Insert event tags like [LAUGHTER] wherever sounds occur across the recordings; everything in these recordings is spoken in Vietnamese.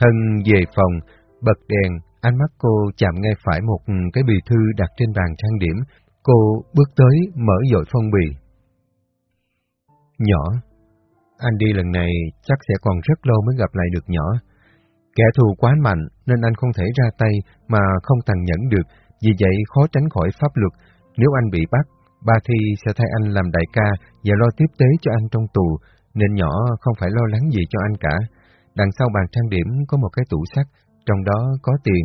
Hân về phòng, bật đèn, ánh mắt cô chạm ngay phải một cái bì thư đặt trên bàn trang điểm. Cô bước tới, mở dội phong bì. Nhỏ, anh đi lần này chắc sẽ còn rất lâu mới gặp lại được nhỏ. Kẻ thù quá mạnh nên anh không thể ra tay mà không tàn nhẫn được, vì vậy khó tránh khỏi pháp luật. Nếu anh bị bắt, ba Thi sẽ thay anh làm đại ca và lo tiếp tế cho anh trong tù, nên nhỏ không phải lo lắng gì cho anh cả. Đằng sau bàn trang điểm có một cái tủ sắt, trong đó có tiền.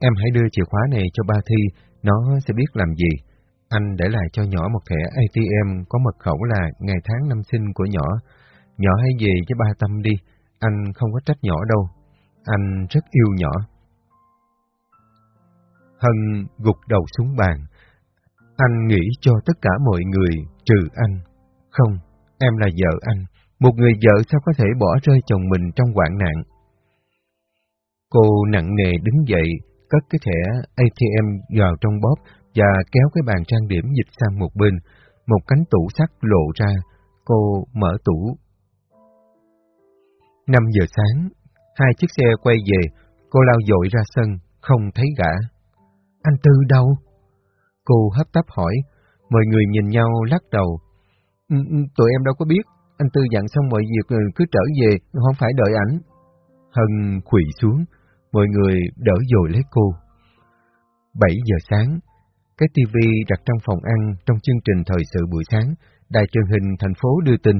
Em hãy đưa chìa khóa này cho ba Thi, nó sẽ biết làm gì. Anh để lại cho nhỏ một thẻ ATM có mật khẩu là ngày tháng năm sinh của nhỏ. Nhỏ hãy về với ba Tâm đi, anh không có trách nhỏ đâu. Anh rất yêu nhỏ. Hân gục đầu xuống bàn. Anh nghĩ cho tất cả mọi người, trừ anh. Không, em là vợ anh. Một người vợ sao có thể bỏ rơi chồng mình trong hoạn nạn? Cô nặng nề đứng dậy, cất cái thẻ ATM vào trong bóp và kéo cái bàn trang điểm dịch sang một bên. Một cánh tủ sắt lộ ra, cô mở tủ. 5 giờ sáng, hai chiếc xe quay về, cô lao dội ra sân, không thấy gã. Anh Tư đâu? Cô hấp tấp hỏi, mọi người nhìn nhau lắc đầu. Ừ, ừ, tụi em đâu có biết, anh Tư dặn xong mọi việc ừ, cứ trở về, không phải đợi ảnh. Hân quỳ xuống, mọi người đỡ dồi lấy cô. 7 giờ sáng, cái tivi đặt trong phòng ăn trong chương trình thời sự buổi sáng, đài truyền hình thành phố đưa tin.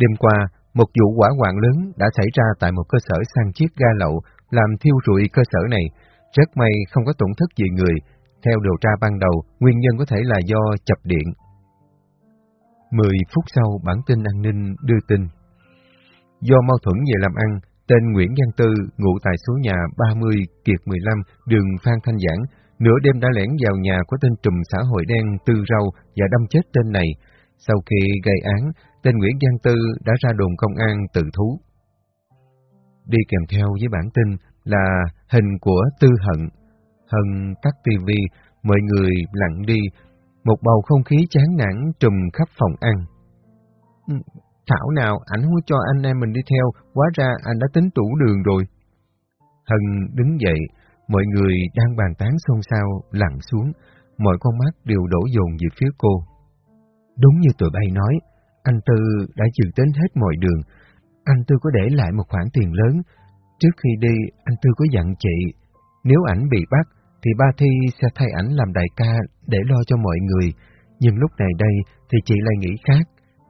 Đêm qua, một vụ hỏa hoạn lớn đã xảy ra tại một cơ sở sang chiết ga lậu, làm thiêu rụi cơ sở này. Rất may không có tổn thất gì người. Theo điều tra ban đầu, nguyên nhân có thể là do chập điện. Mười phút sau, bản tin an ninh đưa tin. Do mâu thuẫn về làm ăn, tên Nguyễn Văn Tư, ngụ tại số nhà 30 Kiệt 15, đường Phan Thanh Giảng, nửa đêm đã lẻn vào nhà của tên trùm xã hội đen Tư Râu và đâm chết tên này. Sau khi gây án, tên Nguyễn Văn Tư đã ra đồn công an tự thú. Đi kèm theo với bản tin là hình của Tư Hận. Hân tắt tivi, mọi người lặng đi, một bầu không khí chán nản trùm khắp phòng ăn. Ừ, Thảo nào ảnh không cho anh em mình đi theo, quá ra anh đã tính tủ đường rồi. Hân đứng dậy, mọi người đang bàn tán xôn xao, lặng xuống, mọi con mắt đều đổ dồn về phía cô. Đúng như tụi bay nói, anh Tư đã dự tính hết mọi đường. Anh Tư có để lại một khoản tiền lớn. Trước khi đi, anh Tư có dặn chị, nếu ảnh bị bắt, thì ba Thi sẽ thay ảnh làm đại ca để lo cho mọi người. Nhưng lúc này đây thì chị lại nghĩ khác.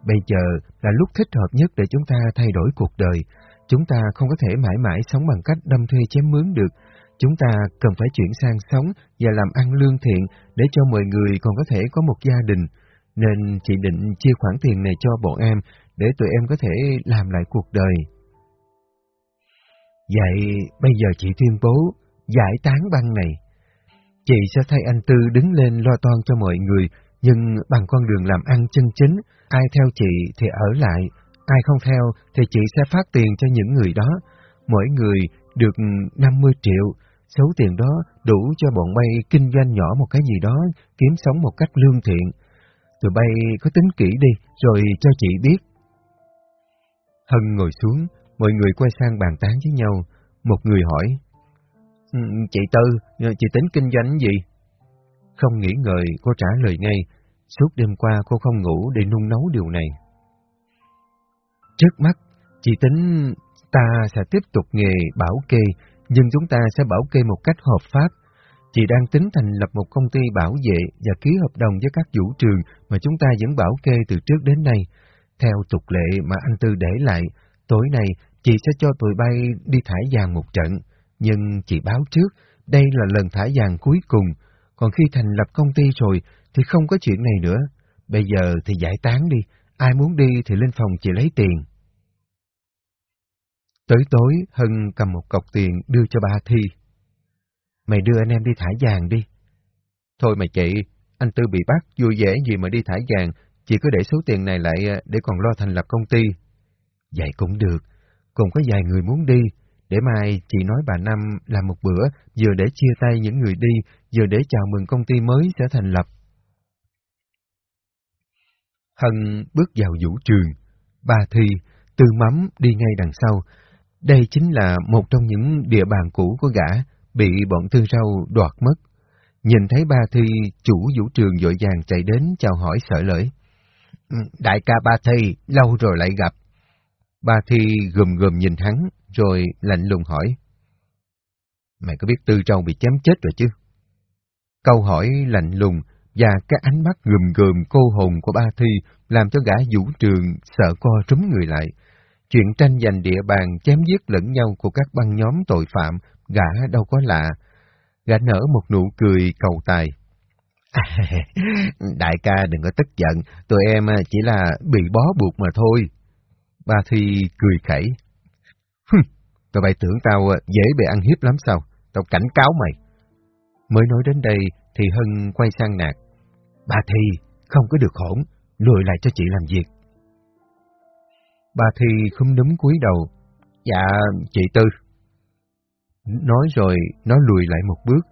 Bây giờ là lúc thích hợp nhất để chúng ta thay đổi cuộc đời. Chúng ta không có thể mãi mãi sống bằng cách đâm thuê chém mướn được. Chúng ta cần phải chuyển sang sống và làm ăn lương thiện để cho mọi người còn có thể có một gia đình nên chị định chia khoản tiền này cho bọn em để tụi em có thể làm lại cuộc đời. Vậy bây giờ chị tuyên bố giải tán băng này. Chị sẽ thay anh Tư đứng lên lo toan cho mọi người, nhưng bằng con đường làm ăn chân chính, ai theo chị thì ở lại, ai không theo thì chị sẽ phát tiền cho những người đó. Mỗi người được 50 triệu, số tiền đó đủ cho bọn bay kinh doanh nhỏ một cái gì đó, kiếm sống một cách lương thiện. Tụi bay có tính kỹ đi, rồi cho chị biết. Hân ngồi xuống, mọi người quay sang bàn tán với nhau. Một người hỏi, Ừ, chị Tư, ờ, chị tính kinh doanh gì? Không nghĩ ngợi, cô trả lời ngay. Suốt đêm qua cô không ngủ để nung nấu điều này. Trước mắt, chị tính ta sẽ tiếp tục nghề bảo kê, nhưng chúng ta sẽ bảo kê một cách hợp pháp, Chị đang tính thành lập một công ty bảo vệ và ký hợp đồng với các vũ trường mà chúng ta vẫn bảo kê từ trước đến nay. Theo tục lệ mà anh Tư để lại, tối nay chị sẽ cho tụi bay đi thải vàng một trận. Nhưng chị báo trước, đây là lần thả vàng cuối cùng. Còn khi thành lập công ty rồi thì không có chuyện này nữa. Bây giờ thì giải tán đi, ai muốn đi thì lên phòng chị lấy tiền. Tới tối, Hân cầm một cọc tiền đưa cho ba Thi. Mày đưa anh em đi thả vàng đi. Thôi mày chị, anh Tư bị bắt, vui vẻ gì mà đi thả vàng, chỉ có để số tiền này lại à, để còn lo thành lập công ty. Vậy cũng được, còn có vài người muốn đi, để mai chị nói bà Năm làm một bữa, vừa để chia tay những người đi, vừa để chào mừng công ty mới sẽ thành lập. Hân bước vào vũ trường, bà thi, tư mắm đi ngay đằng sau. Đây chính là một trong những địa bàn cũ của gã, bị bọn tư rau đoạt mất. Nhìn thấy ba thi, chủ vũ trường dội vàng chạy đến chào hỏi sợ lỡi. Ừ, đại ca ba thi, lâu rồi lại gặp. Ba thi gườm gườm nhìn hắn, rồi lạnh lùng hỏi. Mày có biết tư trâu bị chém chết rồi chứ? Câu hỏi lạnh lùng và cái ánh mắt gườm gườm, cô hồn của ba thi làm cho gã vũ trường sợ co trúng người lại. Chuyện tranh giành địa bàn chém giết lẫn nhau của các băng nhóm tội phạm, gã đâu có lạ. Gã nở một nụ cười cầu tài. [LAUGHS] đại ca đừng có tức giận, tụi em chỉ là bị bó buộc mà thôi. Ba Thi cười khẩy. Tụi bay tưởng tao ờ, dễ bị ăn hiếp lắm sao? Tao cảnh cáo mày. Mới nói đến đây thì Hân quay sang nạt. Bà Thi, không có được hỗn, lùi lại cho chị làm việc. Bà Thi không núm cúi đầu. Dạ, chị Tư. Nói rồi, nó lùi lại một bước.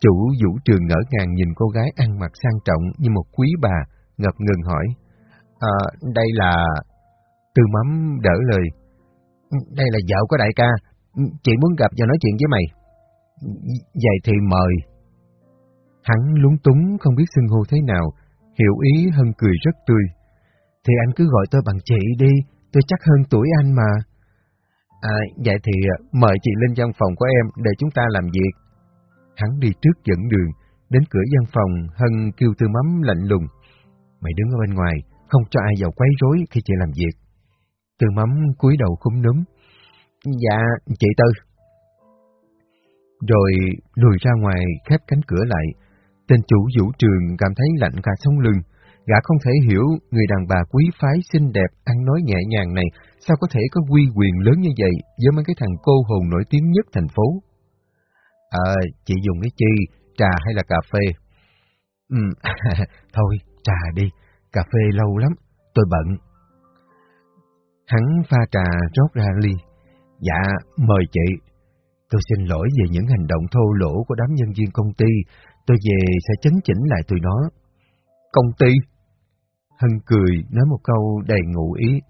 Chủ vũ trường ngỡ ngàng nhìn cô gái ăn mặc sang trọng như một quý bà, ngập ngừng hỏi. À, đây là... Tư mắm đỡ lời. Ừ, đây là vợ của đại ca, ừ, chị muốn gặp và nói chuyện với mày. Ừ, vậy thì mời. Hắn lúng túng không biết xưng hô thế nào, hiểu ý Hân cười rất tươi. Thì anh cứ gọi tôi bằng chị đi, tôi chắc hơn tuổi anh mà. À, vậy thì à, mời chị lên văn phòng của em để chúng ta làm việc. Hắn đi trước dẫn đường, đến cửa văn phòng, Hân kêu tư mắm lạnh lùng. Mày đứng ở bên ngoài, không cho ai vào quấy rối khi chị làm việc. Tư mắm cúi đầu khúm núm. Dạ, chị Tư. Rồi lùi ra ngoài khép cánh cửa lại. Tên chủ vũ trường cảm thấy lạnh cả sống lưng. Gã không thể hiểu người đàn bà quý phái xinh đẹp, ăn nói nhẹ nhàng này sao có thể có quy quyền lớn như vậy với mấy cái thằng cô hồn nổi tiếng nhất thành phố. À, chị dùng cái chi, trà hay là cà phê? Ừ, [LAUGHS] thôi, trà đi, cà phê lâu lắm, tôi bận. Hắn pha trà rót ra ly. Dạ, mời chị. Tôi xin lỗi về những hành động thô lỗ của đám nhân viên công ty. Tôi về sẽ chấn chỉnh lại tụi nó. Công ty? Hân cười, nói một câu đầy ngụ ý.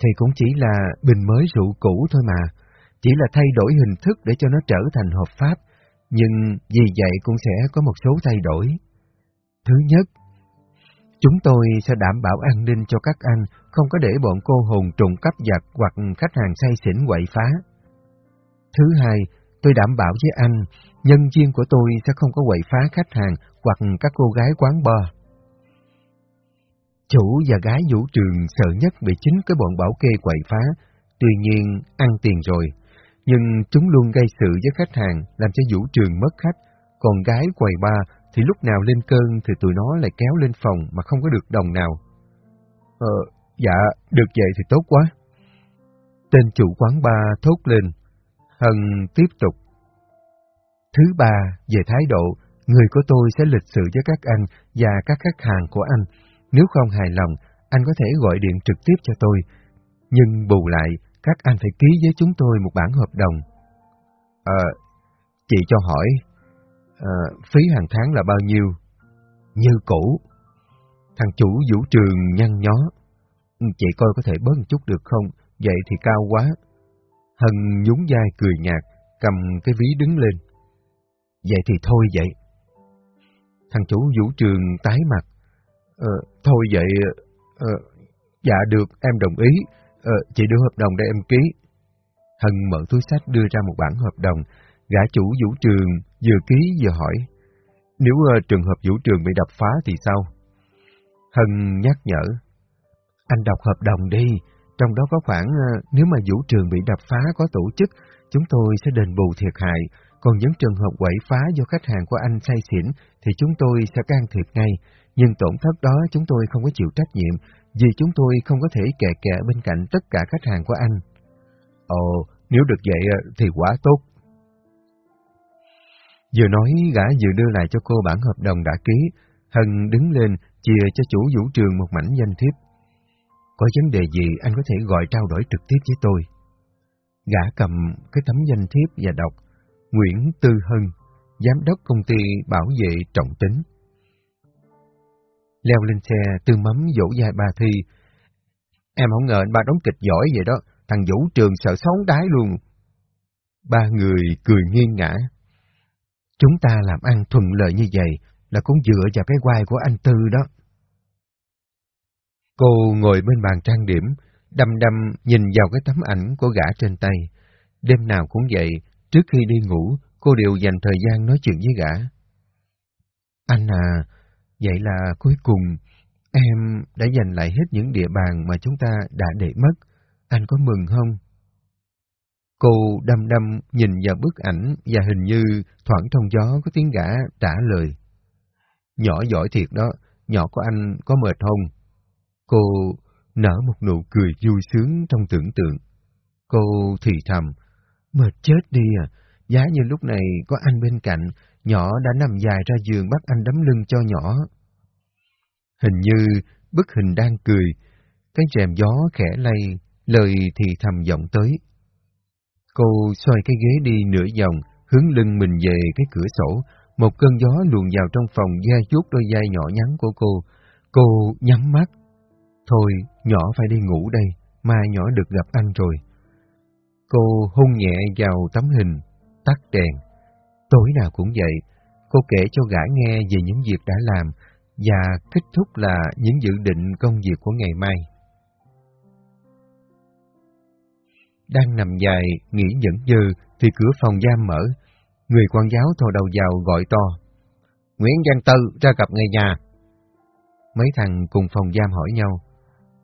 Thì cũng chỉ là bình mới rượu cũ thôi mà. Chỉ là thay đổi hình thức để cho nó trở thành hợp pháp. Nhưng vì vậy cũng sẽ có một số thay đổi. Thứ nhất, chúng tôi sẽ đảm bảo an ninh cho các anh, không có để bọn cô hồn trùng cắp giặc hoặc khách hàng say xỉn quậy phá. Thứ hai, tôi đảm bảo với anh, nhân viên của tôi sẽ không có quậy phá khách hàng hoặc các cô gái quán bar. Chủ và gái vũ trường sợ nhất bị chính cái bọn bảo kê quậy phá, tuy nhiên ăn tiền rồi, nhưng chúng luôn gây sự với khách hàng làm cho vũ trường mất khách, còn gái quầy ba thì lúc nào lên cơn thì tụi nó lại kéo lên phòng mà không có được đồng nào. Ờ, dạ, được vậy thì tốt quá. Tên chủ quán ba thốt lên, Hân tiếp tục. Thứ ba, về thái độ, người của tôi sẽ lịch sự với các anh và các khách hàng của anh. Nếu không hài lòng, anh có thể gọi điện trực tiếp cho tôi. Nhưng bù lại, các anh phải ký với chúng tôi một bản hợp đồng. Ờ, chị cho hỏi, à, phí hàng tháng là bao nhiêu? Như cũ. Thằng chủ vũ trường nhăn nhó. Ừ, chị coi có thể bớt chút được không? Vậy thì cao quá. Hân nhún vai cười nhạt, cầm cái ví đứng lên. Vậy thì thôi vậy. Thằng chủ vũ trường tái mặt. Ờ, thôi vậy, ờ, dạ được, em đồng ý. Ờ, chị đưa hợp đồng để em ký. Hân mở túi sách đưa ra một bản hợp đồng. Gã chủ vũ trường vừa ký vừa hỏi. Nếu ờ, trường hợp vũ trường bị đập phá thì sao? Hân nhắc nhở. Anh đọc hợp đồng đi, trong đó có khoảng ờ, nếu mà vũ trường bị đập phá có tổ chức, chúng tôi sẽ đền bù thiệt hại, còn những trường hợp quậy phá do khách hàng của anh say xỉn thì chúng tôi sẽ can thiệp ngay, nhưng tổn thất đó chúng tôi không có chịu trách nhiệm, vì chúng tôi không có thể kè kè bên cạnh tất cả khách hàng của anh. Ồ, nếu được vậy ờ, thì quá tốt. Vừa nói gã vừa đưa lại cho cô bản hợp đồng đã ký, Hân đứng lên chia cho chủ vũ trường một mảnh danh thiếp. Có vấn đề gì anh có thể gọi trao đổi trực tiếp với tôi. Gã cầm cái tấm danh thiếp và đọc Nguyễn Tư Hân, Giám đốc công ty bảo vệ trọng tính. Leo lên xe, tư mắm dỗ dài bà Thi. Em không ngờ anh ba đóng kịch giỏi vậy đó, thằng Vũ Trường sợ sống đái luôn. Ba người cười nghiêng ngã. Chúng ta làm ăn thuận lợi như vậy là cũng dựa vào cái quai của anh Tư đó. Cô ngồi bên bàn trang điểm, đăm đăm nhìn vào cái tấm ảnh của gã trên tay. Đêm nào cũng vậy, trước khi đi ngủ, cô đều dành thời gian nói chuyện với gã. Anh à, vậy là cuối cùng em đã giành lại hết những địa bàn mà chúng ta đã để mất. Anh có mừng không? Cô đăm đăm nhìn vào bức ảnh và hình như thoảng trong gió có tiếng gã trả lời. Nhỏ giỏi thiệt đó, nhỏ của anh có mệt không? Cô nở một nụ cười vui sướng trong tưởng tượng. Cô thì thầm, mệt chết đi à, giá như lúc này có anh bên cạnh, nhỏ đã nằm dài ra giường bắt anh đấm lưng cho nhỏ. Hình như bức hình đang cười, cái rèm gió khẽ lay, lời thì thầm giọng tới. Cô xoay cái ghế đi nửa vòng, hướng lưng mình về cái cửa sổ, một cơn gió luồn vào trong phòng da chút đôi vai nhỏ nhắn của cô. Cô nhắm mắt. Thôi, nhỏ phải đi ngủ đây, mai nhỏ được gặp anh rồi. Cô hôn nhẹ vào tấm hình, tắt đèn. Tối nào cũng vậy, cô kể cho gã nghe về những việc đã làm và kết thúc là những dự định công việc của ngày mai. Đang nằm dài, nghĩ nhẫn dư, thì cửa phòng giam mở. Người quan giáo thò đầu vào gọi to. Nguyễn Văn Tư ra gặp người nhà. Mấy thằng cùng phòng giam hỏi nhau.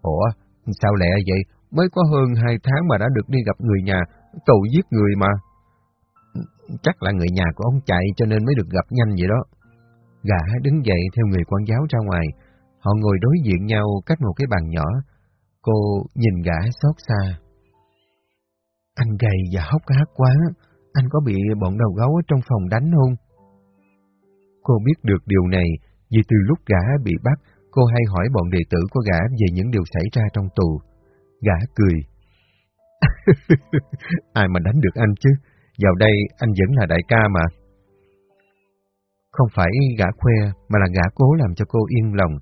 Ủa, sao lẹ vậy? Mới có hơn hai tháng mà đã được đi gặp người nhà, tù giết người mà. Chắc là người nhà của ông chạy cho nên mới được gặp nhanh vậy đó. Gã đứng dậy theo người quan giáo ra ngoài. Họ ngồi đối diện nhau cách một cái bàn nhỏ. Cô nhìn gã xót xa. Anh gầy và hốc hác quá, anh có bị bọn đầu gấu ở trong phòng đánh không? Cô biết được điều này vì từ lúc gã bị bắt, cô hay hỏi bọn đệ tử của gã về những điều xảy ra trong tù. Gã cười. [LAUGHS] Ai mà đánh được anh chứ? Vào đây anh vẫn là đại ca mà. Không phải gã khoe, mà là gã cố làm cho cô yên lòng.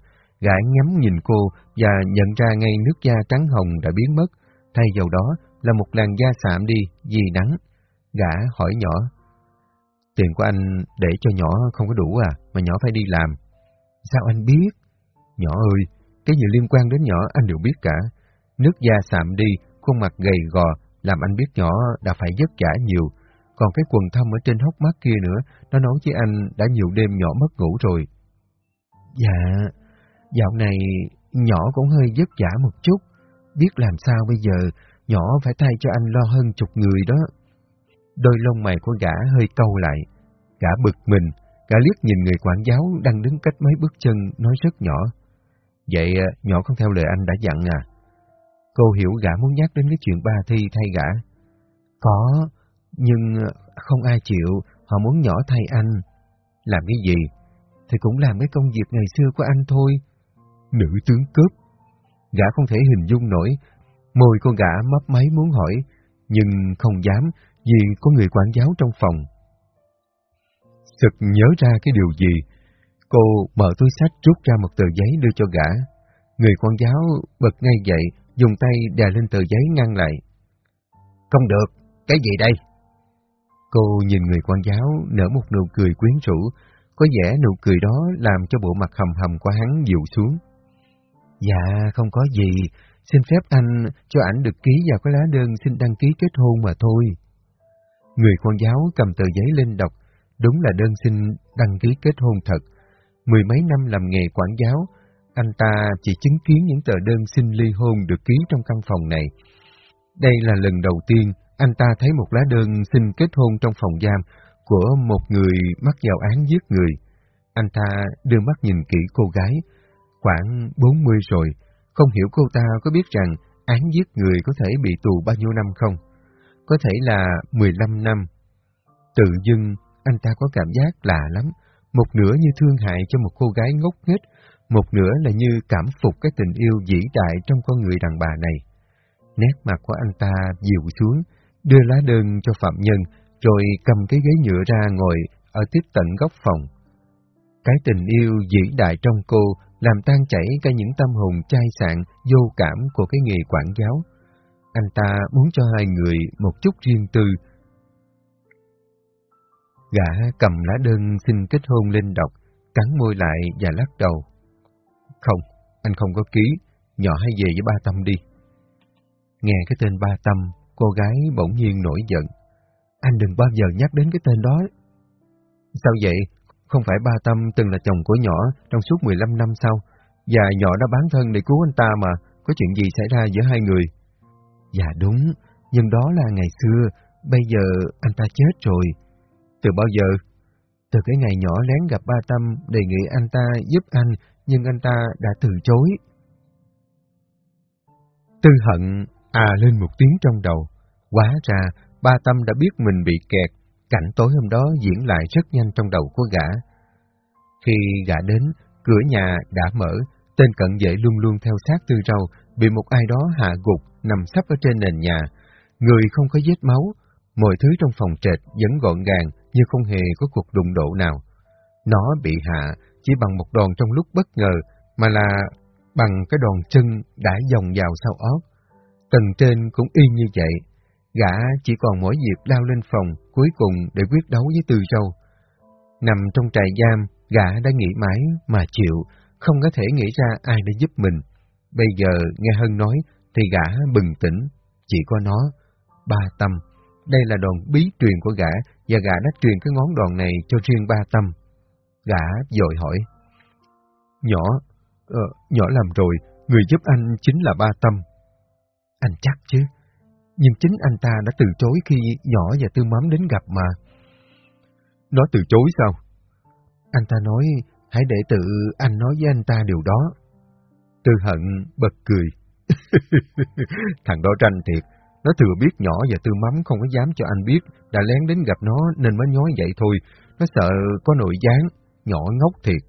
Gã ngắm nhìn cô và nhận ra ngay nước da trắng hồng đã biến mất. Thay vào đó là một làn da sạm đi vì nắng. Gã hỏi nhỏ. Tiền của anh để cho nhỏ không có đủ à, mà nhỏ phải đi làm. Sao anh biết? Nhỏ ơi, cái gì liên quan đến nhỏ anh đều biết cả. Nước da sạm đi, khuôn mặt gầy gò, làm anh biết nhỏ đã phải vất vả nhiều. Còn cái quần thâm ở trên hốc mắt kia nữa, nó nói với anh đã nhiều đêm nhỏ mất ngủ rồi. Dạ, dạo này nhỏ cũng hơi vất vả một chút. Biết làm sao bây giờ, nhỏ phải thay cho anh lo hơn chục người đó. Đôi lông mày của gã hơi câu lại. Gã bực mình, gã liếc nhìn người quản giáo đang đứng cách mấy bước chân nói rất nhỏ. Vậy ờ, nhỏ không theo lời anh đã dặn à? Cô hiểu gã muốn nhắc đến cái chuyện ba thi thay gã. Có, nhưng ờ, không ai chịu, họ muốn nhỏ thay anh. Làm cái gì? Thì cũng làm cái công việc ngày xưa của anh thôi. Nữ tướng cướp. Gã không thể hình dung nổi Môi con gã mấp máy muốn hỏi, nhưng không dám vì có người quản giáo trong phòng. Sực nhớ ra cái điều gì, cô mở túi sách rút ra một tờ giấy đưa cho gã. Người quản giáo bật ngay dậy, dùng tay đè lên tờ giấy ngăn lại. Không được, cái gì đây? Cô nhìn người quản giáo nở một nụ cười quyến rũ, có vẻ nụ cười đó làm cho bộ mặt hầm hầm của hắn dịu xuống. Dạ, không có gì, Xin phép anh cho ảnh được ký vào cái lá đơn xin đăng ký kết hôn mà thôi. Người con giáo cầm tờ giấy lên đọc, đúng là đơn xin đăng ký kết hôn thật. Mười mấy năm làm nghề quản giáo, anh ta chỉ chứng kiến những tờ đơn xin ly hôn được ký trong căn phòng này. Đây là lần đầu tiên anh ta thấy một lá đơn xin kết hôn trong phòng giam của một người mắc vào án giết người. Anh ta đưa mắt nhìn kỹ cô gái, khoảng 40 rồi, không hiểu cô ta có biết rằng án giết người có thể bị tù bao nhiêu năm không? Có thể là 15 năm. Tự dưng, anh ta có cảm giác lạ lắm, một nửa như thương hại cho một cô gái ngốc nghếch, một nửa là như cảm phục cái tình yêu vĩ đại trong con người đàn bà này. Nét mặt của anh ta dịu xuống, đưa lá đơn cho phạm nhân, rồi cầm cái ghế nhựa ra ngồi ở tiếp tận góc phòng. Cái tình yêu vĩ đại trong cô làm tan chảy cả những tâm hồn chai sạn, vô cảm của cái nghề quản giáo. Anh ta muốn cho hai người một chút riêng tư. Gã cầm lá đơn xin kết hôn lên đọc, cắn môi lại và lắc đầu. Không, anh không có ký, nhỏ hay về với ba Tâm đi. Nghe cái tên ba Tâm, cô gái bỗng nhiên nổi giận. Anh đừng bao giờ nhắc đến cái tên đó. Sao vậy? Không phải ba Tâm từng là chồng của nhỏ trong suốt 15 năm sau, và nhỏ đã bán thân để cứu anh ta mà, có chuyện gì xảy ra giữa hai người? Dạ đúng, nhưng đó là ngày xưa, bây giờ anh ta chết rồi. Từ bao giờ? Từ cái ngày nhỏ lén gặp ba Tâm đề nghị anh ta giúp anh, nhưng anh ta đã từ chối. Tư hận à lên một tiếng trong đầu. Quá ra, ba Tâm đã biết mình bị kẹt, cảnh tối hôm đó diễn lại rất nhanh trong đầu của gã. Khi gã đến, cửa nhà đã mở, tên cận vệ luôn luôn theo sát tư râu, bị một ai đó hạ gục, nằm sắp ở trên nền nhà. Người không có vết máu, mọi thứ trong phòng trệt vẫn gọn gàng như không hề có cuộc đụng độ nào. Nó bị hạ chỉ bằng một đòn trong lúc bất ngờ, mà là bằng cái đòn chân đã dòng vào sau óc. Tầng trên cũng y như vậy. Gã chỉ còn mỗi việc lao lên phòng cuối cùng để quyết đấu với Tư Râu. Nằm trong trại giam, gã đã nghĩ mãi mà chịu, không có thể nghĩ ra ai để giúp mình. Bây giờ nghe Hân nói thì gã bừng tỉnh, chỉ có nó, ba tâm. Đây là đòn bí truyền của gã và gã đã truyền cái ngón đòn này cho riêng ba tâm. Gã dội hỏi. Nhỏ, uh, nhỏ làm rồi, người giúp anh chính là ba tâm. Anh chắc chứ, nhưng chính anh ta đã từ chối khi nhỏ và tư mắm đến gặp mà. Nó từ chối sao? Anh ta nói, hãy để tự anh nói với anh ta điều đó. Tư hận bật cười. [LAUGHS] Thằng đó tranh thiệt, nó thừa biết nhỏ và tư mắm không có dám cho anh biết, đã lén đến gặp nó nên mới nhói vậy thôi, nó sợ có nội gián, nhỏ ngốc thiệt.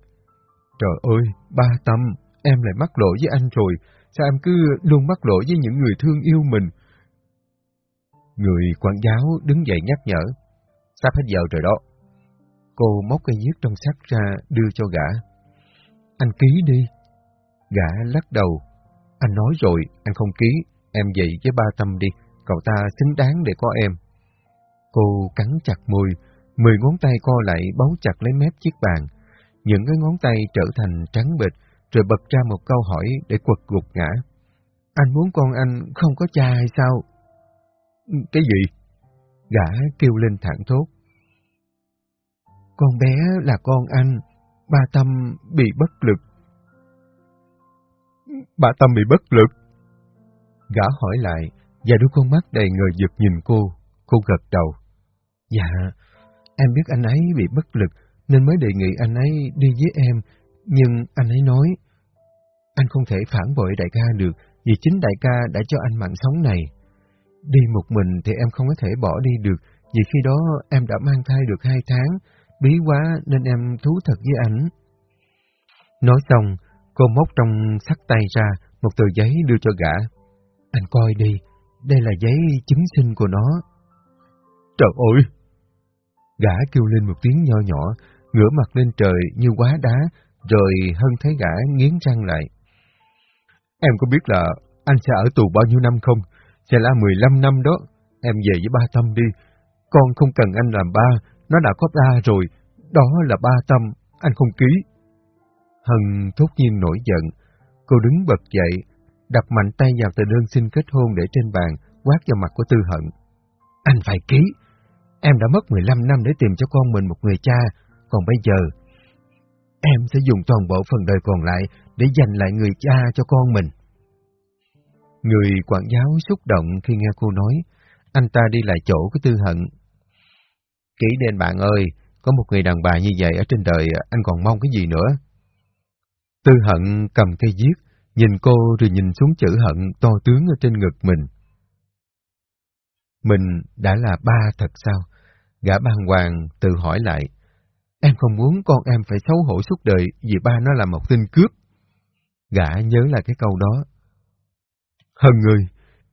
Trời ơi, ba tâm, em lại mắc lỗi với anh rồi, sao em cứ luôn mắc lỗi với những người thương yêu mình? Người quản giáo đứng dậy nhắc nhở, sắp hết giờ rồi đó. Cô móc cây nhiếc trong sắt ra đưa cho gã. Anh ký đi. Gã lắc đầu. Anh nói rồi, anh không ký, em dậy với ba tâm đi, cậu ta xứng đáng để có em. Cô cắn chặt môi, mười ngón tay co lại bấu chặt lấy mép chiếc bàn. Những cái ngón tay trở thành trắng bệch, rồi bật ra một câu hỏi để quật gục ngã. Anh muốn con anh không có cha hay sao? Cái gì? Gã kêu lên thẳng thốt. Con bé là con anh, ba Tâm bị bất lực. Bà Tâm bị bất lực? Gã hỏi lại, và đôi con mắt đầy ngờ giật nhìn cô, cô gật đầu. Dạ, em biết anh ấy bị bất lực, nên mới đề nghị anh ấy đi với em, nhưng anh ấy nói, anh không thể phản bội đại ca được, vì chính đại ca đã cho anh mạng sống này. Đi một mình thì em không có thể bỏ đi được, vì khi đó em đã mang thai được hai tháng, bí quá nên em thú thật với ảnh. Nói xong, cô móc trong sắt tay ra một tờ giấy đưa cho gã. Anh coi đi, đây là giấy chứng sinh của nó. Trời ơi! Gã kêu lên một tiếng nho nhỏ, ngửa mặt lên trời như quá đá, rồi Hân thấy gã nghiến răng lại. Em có biết là anh sẽ ở tù bao nhiêu năm không? Sẽ là 15 năm đó. Em về với ba Tâm đi. Con không cần anh làm ba, nó đã có ba rồi. Đó là ba Tâm, anh không ký. Hân thốt nhiên nổi giận. Cô đứng bật dậy, đập mạnh tay vào tờ đơn xin kết hôn để trên bàn, quát vào mặt của Tư Hận. Anh phải ký. Em đã mất 15 năm để tìm cho con mình một người cha, còn bây giờ em sẽ dùng toàn bộ phần đời còn lại để dành lại người cha cho con mình. Người quản giáo xúc động khi nghe cô nói, anh ta đi lại chỗ của Tư Hận. Kỹ đền bạn ơi, có một người đàn bà như vậy ở trên đời, anh còn mong cái gì nữa? Tư Hận cầm cây giết, nhìn cô rồi nhìn xuống chữ hận to tướng ở trên ngực mình. Mình đã là ba thật sao? Gã ban hoàng tự hỏi lại. Em không muốn con em phải xấu hổ suốt đời vì ba nó là một tên cướp. Gã nhớ lại cái câu đó. Hân ơi,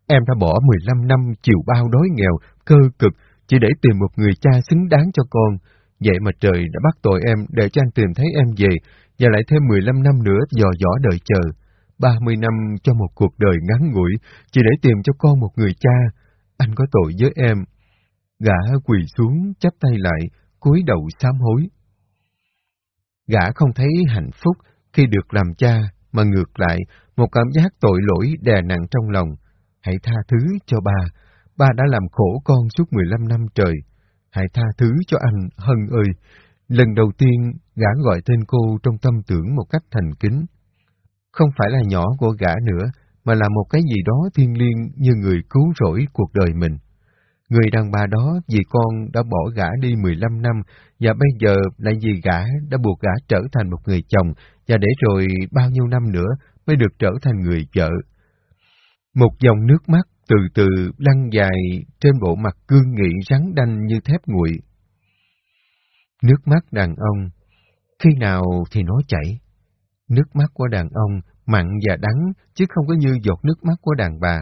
em đã bỏ 15 năm chịu bao đói nghèo, cơ cực, chỉ để tìm một người cha xứng đáng cho con. Vậy mà trời đã bắt tội em để cho anh tìm thấy em về, và lại thêm 15 năm nữa dò dỏ đợi chờ. 30 năm cho một cuộc đời ngắn ngủi, chỉ để tìm cho con một người cha. Anh có tội với em. Gã quỳ xuống, chắp tay lại, cúi đầu sám hối. Gã không thấy hạnh phúc khi được làm cha, mà ngược lại, một cảm giác tội lỗi đè nặng trong lòng. Hãy tha thứ cho ba. Ba đã làm khổ con suốt 15 năm trời. Hãy tha thứ cho anh, Hân ơi. Lần đầu tiên, gã gọi tên cô trong tâm tưởng một cách thành kính. Không phải là nhỏ của gã nữa, mà là một cái gì đó thiêng liêng như người cứu rỗi cuộc đời mình. Người đàn bà đó vì con đã bỏ gã đi 15 năm và bây giờ lại vì gã đã buộc gã trở thành một người chồng và để rồi bao nhiêu năm nữa mới được trở thành người vợ. Một dòng nước mắt từ từ lăn dài trên bộ mặt cương nghị rắn đanh như thép nguội. Nước mắt đàn ông, khi nào thì nó chảy. Nước mắt của đàn ông mặn và đắng, chứ không có như giọt nước mắt của đàn bà.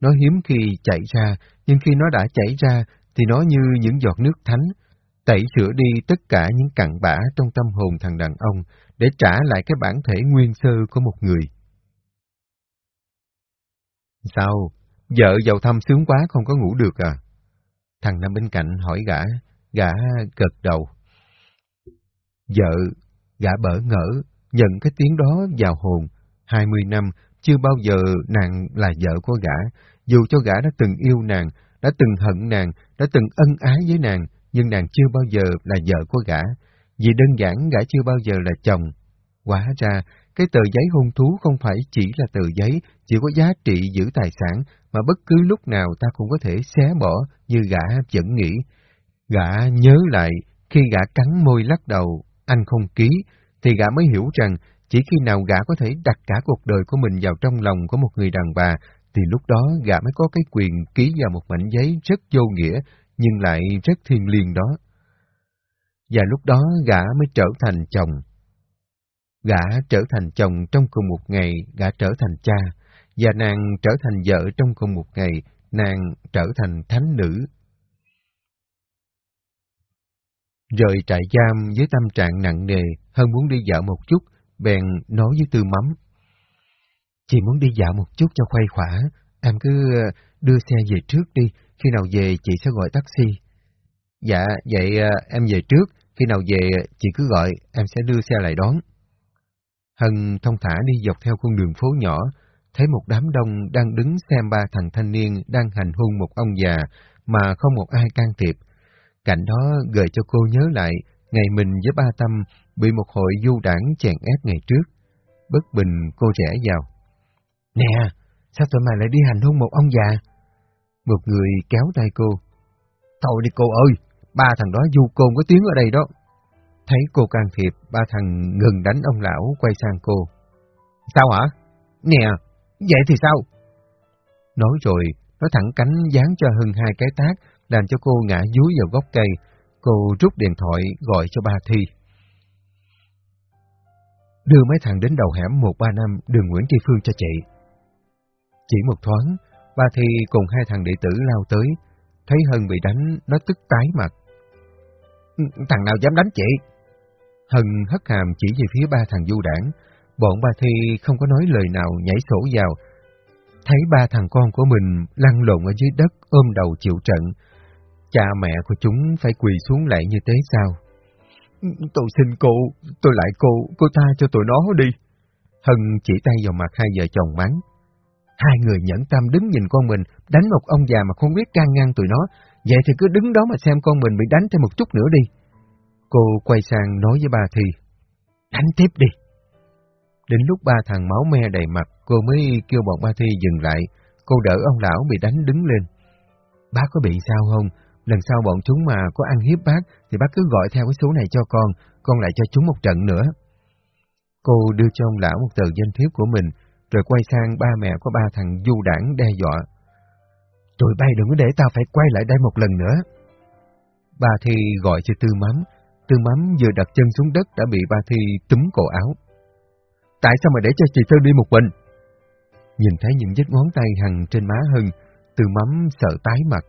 Nó hiếm khi chảy ra, nhưng khi nó đã chảy ra, thì nó như những giọt nước thánh, tẩy rửa đi tất cả những cặn bã trong tâm hồn thằng đàn ông, để trả lại cái bản thể nguyên sơ của một người. Sao? Vợ giàu thăm sướng quá không có ngủ được à? Thằng Nam bên cạnh hỏi gã, gã gật đầu. Vợ, gã bỡ ngỡ, nhận cái tiếng đó vào hồn. Hai mươi năm, chưa bao giờ nàng là vợ của gã, dù cho gã đã từng yêu nàng, đã từng hận nàng, đã từng ân ái với nàng, nhưng nàng chưa bao giờ là vợ của gã, vì đơn giản gã chưa bao giờ là chồng. Quả ra, cái tờ giấy hôn thú không phải chỉ là tờ giấy, chỉ có giá trị giữ tài sản, mà bất cứ lúc nào ta cũng có thể xé bỏ như gã vẫn nghĩ. Gã nhớ lại, khi gã cắn môi lắc đầu, anh không ký, thì gã mới hiểu rằng chỉ khi nào gã có thể đặt cả cuộc đời của mình vào trong lòng của một người đàn bà, thì lúc đó gã mới có cái quyền ký vào một mảnh giấy rất vô nghĩa, nhưng lại rất thiêng liêng đó. Và lúc đó gã mới trở thành chồng. Gã trở thành chồng trong cùng một ngày, gã trở thành cha, và nàng trở thành vợ trong cùng một ngày, nàng trở thành thánh nữ. Rời trại giam với tâm trạng nặng nề, hơn muốn đi dạo một chút, bèn nói với Tư Mắm. Chị muốn đi dạo một chút cho khuây khỏa, em cứ ờ, đưa xe về trước đi, khi nào về chị sẽ gọi taxi. Dạ, vậy ờ, em về trước, khi nào về ờ, chị cứ gọi, em sẽ đưa xe lại đón. Hân thông thả đi dọc theo con đường phố nhỏ, thấy một đám đông đang đứng xem ba thằng thanh niên đang hành hung một ông già mà không một ai can thiệp. Cảnh đó gợi cho cô nhớ lại ngày mình với ba Tâm bị một hội du đảng chèn ép ngày trước. Bất bình cô rẽ vào. Nè, sao tụi mày lại đi hành hung một ông già? Một người kéo tay cô. Thôi đi cô ơi, ba thằng đó du côn có tiếng ở đây đó. Thấy cô can thiệp, ba thằng ngừng đánh ông lão quay sang cô. Sao hả? Nè, vậy thì sao? Nói rồi, nó thẳng cánh dán cho Hưng hai cái tác, làm cho cô ngã dúi vào gốc cây. Cô rút điện thoại gọi cho ba Thi. Đưa mấy thằng đến đầu hẻm một ba năm đường Nguyễn Tri Phương cho chị. Chỉ một thoáng, ba Thi cùng hai thằng đệ tử lao tới, thấy Hân bị đánh, nó tức tái mặt. Ừ, thằng nào dám đánh chị? Hân hất hàm chỉ về phía ba thằng du đảng, bọn ba Thi không có nói lời nào nhảy sổ vào. Thấy ba thằng con của mình lăn lộn ở dưới đất ôm đầu chịu trận, cha mẹ của chúng phải quỳ xuống lại như thế sao? Tôi xin cô, tôi lại cô, cô tha cho tụi nó đi. Hân chỉ tay vào mặt hai vợ chồng mắng. Hai người nhẫn tâm đứng nhìn con mình, đánh một ông già mà không biết can ngăn tụi nó, vậy thì cứ đứng đó mà xem con mình bị đánh thêm một chút nữa đi. Cô quay sang nói với ba Thi, đánh tiếp đi. Đến lúc ba thằng máu me đầy mặt, cô mới kêu bọn ba Thi dừng lại, cô đỡ ông lão bị đánh đứng lên. Bác có bị sao không? Lần sau bọn chúng mà có ăn hiếp bác, thì bác cứ gọi theo cái số này cho con, con lại cho chúng một trận nữa. Cô đưa cho ông lão một tờ danh thiếp của mình, rồi quay sang ba mẹ của ba thằng du đảng đe dọa. Tụi bay đừng có để tao phải quay lại đây một lần nữa. Ba Thi gọi cho Tư Mắm, Tư Mắm vừa đặt chân xuống đất đã bị ba Thi túm cổ áo. Tại sao mà để cho chị Tư đi một mình? Nhìn thấy những vết ngón tay hằn trên má Hưng, Tư Mắm sợ tái mặt.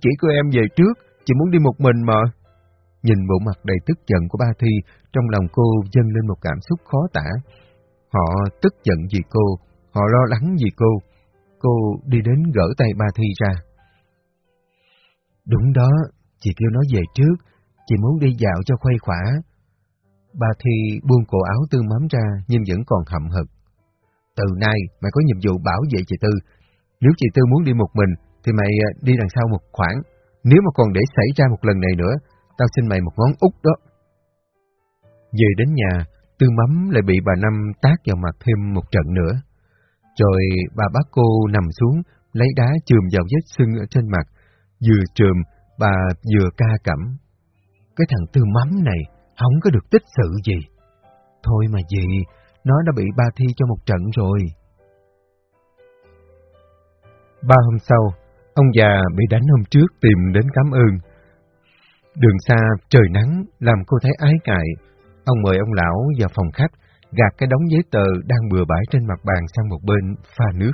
Chỉ cô em về trước, chị muốn đi một mình mà. Nhìn bộ mặt đầy tức giận của ba Thi, trong lòng cô dâng lên một cảm xúc khó tả. Họ tức giận vì cô, họ lo lắng vì cô. Cô đi đến gỡ tay ba Thi ra. Đúng đó, chị kêu nó về trước, chị muốn đi dạo cho khuây khỏa. Ba Thi buông cổ áo tư mắm ra nhưng vẫn còn hậm hực. Từ nay mày có nhiệm vụ bảo vệ chị Tư. Nếu chị Tư muốn đi một mình thì mày à, đi đằng sau một khoảng. Nếu mà còn để xảy ra một lần này nữa, tao xin mày một ngón út đó. Về đến nhà, Tư Mắm lại bị bà Năm tát vào mặt thêm một trận nữa. Rồi bà bác cô nằm xuống, lấy đá chườm vào vết sưng ở trên mặt. Vừa chườm, bà vừa ca cẩm. Cái thằng Tư Mắm này không có được tích sự gì. Thôi mà gì, nó đã bị ba thi cho một trận rồi. Ba hôm sau, ông già bị đánh hôm trước tìm đến cảm ơn. Đường xa, trời nắng, làm cô thấy ái ngại. Ông mời ông lão vào phòng khách, gạt cái đống giấy tờ đang bừa bãi trên mặt bàn sang một bên pha nước.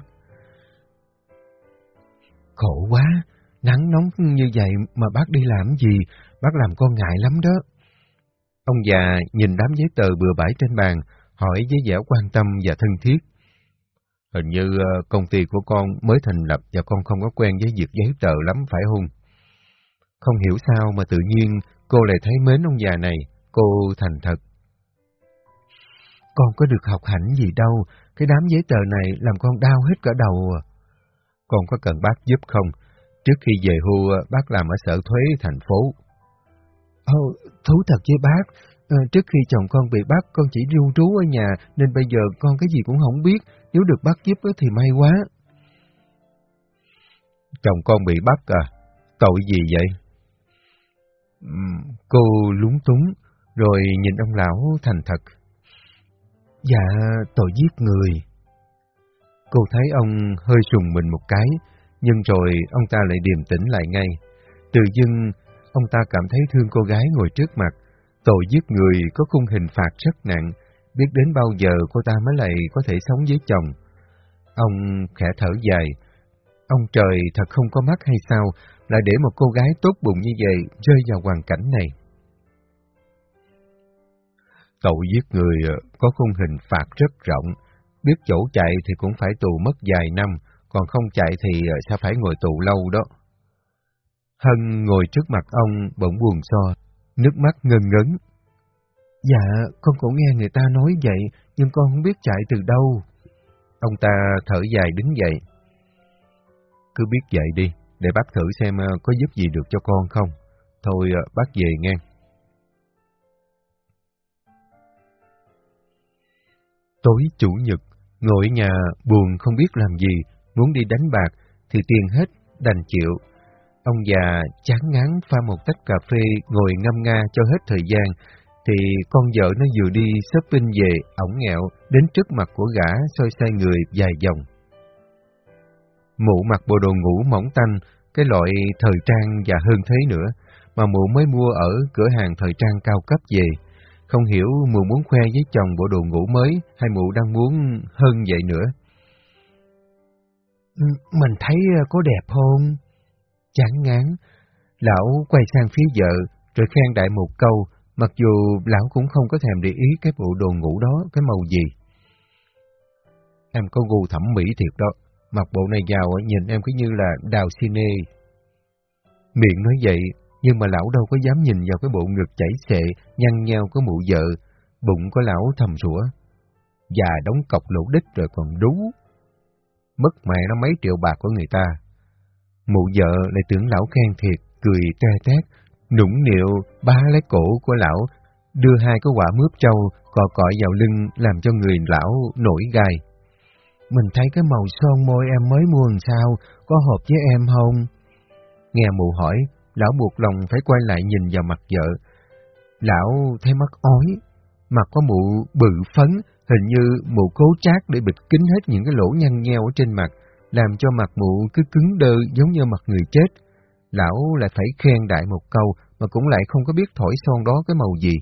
Khổ quá, nắng nóng như vậy mà bác đi làm gì, bác làm con ngại lắm đó. Ông già nhìn đám giấy tờ bừa bãi trên bàn, hỏi với vẻ quan tâm và thân thiết. Hình như ờ, công ty của con mới thành lập và con không có quen với việc giấy tờ lắm phải không? Không hiểu sao mà tự nhiên cô lại thấy mến ông già này, cô thành thật. Con có được học hành gì đâu, cái đám giấy tờ này làm con đau hết cả đầu à. Con có cần bác giúp không? Trước khi về hưu, ờ, bác làm ở sở thuế thành phố. Ồ, thú thật với bác, À, trước khi chồng con bị bắt, con chỉ ru trú ở nhà, nên bây giờ con cái gì cũng không biết. Nếu được bắt giúp thì may quá. Chồng con bị bắt à? Tội gì vậy? Cô lúng túng, rồi nhìn ông lão thành thật. Dạ, tội giết người. Cô thấy ông hơi sùng mình một cái, nhưng rồi ông ta lại điềm tĩnh lại ngay. Từ dưng, ông ta cảm thấy thương cô gái ngồi trước mặt, Tội giết người có khung hình phạt rất nặng, biết đến bao giờ cô ta mới lại có thể sống với chồng. Ông khẽ thở dài, ông trời thật không có mắt hay sao, lại để một cô gái tốt bụng như vậy rơi vào hoàn cảnh này. Tội giết người ờ, có khung hình phạt rất rộng, biết chỗ chạy thì cũng phải tù mất vài năm, còn không chạy thì ờ, sẽ phải ngồi tù lâu đó. Hân ngồi trước mặt ông bỗng buồn so, nước mắt ngân ngấn. Dạ, con cũng nghe người ta nói vậy, nhưng con không biết chạy từ đâu. Ông ta thở dài đứng dậy. Cứ biết vậy đi, để bác thử xem ờ, có giúp gì được cho con không. Thôi ờ, bác về nghe. Tối chủ nhật, ngồi ở nhà buồn không biết làm gì, muốn đi đánh bạc thì tiền hết, đành chịu. Ông già chán ngán pha một tách cà phê ngồi ngâm nga cho hết thời gian, thì con vợ nó vừa đi shopping về, ổng nghẹo, đến trước mặt của gã soi xoay người dài dòng. Mụ mặc bộ đồ ngủ mỏng tanh, cái loại thời trang và hơn thế nữa, mà mụ mới mua ở cửa hàng thời trang cao cấp về. Không hiểu mụ muốn khoe với chồng bộ đồ ngủ mới hay mụ đang muốn hơn vậy nữa. Ừ, mình thấy ờ, có đẹp không? chán ngán. Lão quay sang phía vợ, rồi khen đại một câu, mặc dù lão cũng không có thèm để ý cái bộ đồ ngủ đó, cái màu gì. Em có gu thẩm mỹ thiệt đó, mặc bộ này vào nhìn em cứ như là đào cine. Miệng nói vậy, nhưng mà lão đâu có dám nhìn vào cái bộ ngực chảy xệ, nhăn nheo của mụ vợ, bụng của lão thầm sủa Già đóng cọc lỗ đích rồi còn đú. Mất mẹ nó mấy triệu bạc của người ta, Mụ vợ lại tưởng lão khen thiệt, cười te tét, nũng nịu bá lấy cổ của lão, đưa hai cái quả mướp trâu cọ cọ vào lưng làm cho người lão nổi gai. Mình thấy cái màu son môi em mới mua làm sao, có hợp với em không? Nghe mụ hỏi, lão buộc lòng phải quay lại nhìn vào mặt vợ. Lão thấy mắt ói, mặt có mụ bự phấn, hình như mụ cố trát để bịt kín hết những cái lỗ nhăn nheo ở trên mặt, làm cho mặt mụ cứ cứng đơ giống như mặt người chết. Lão lại phải khen đại một câu mà cũng lại không có biết thổi son đó cái màu gì.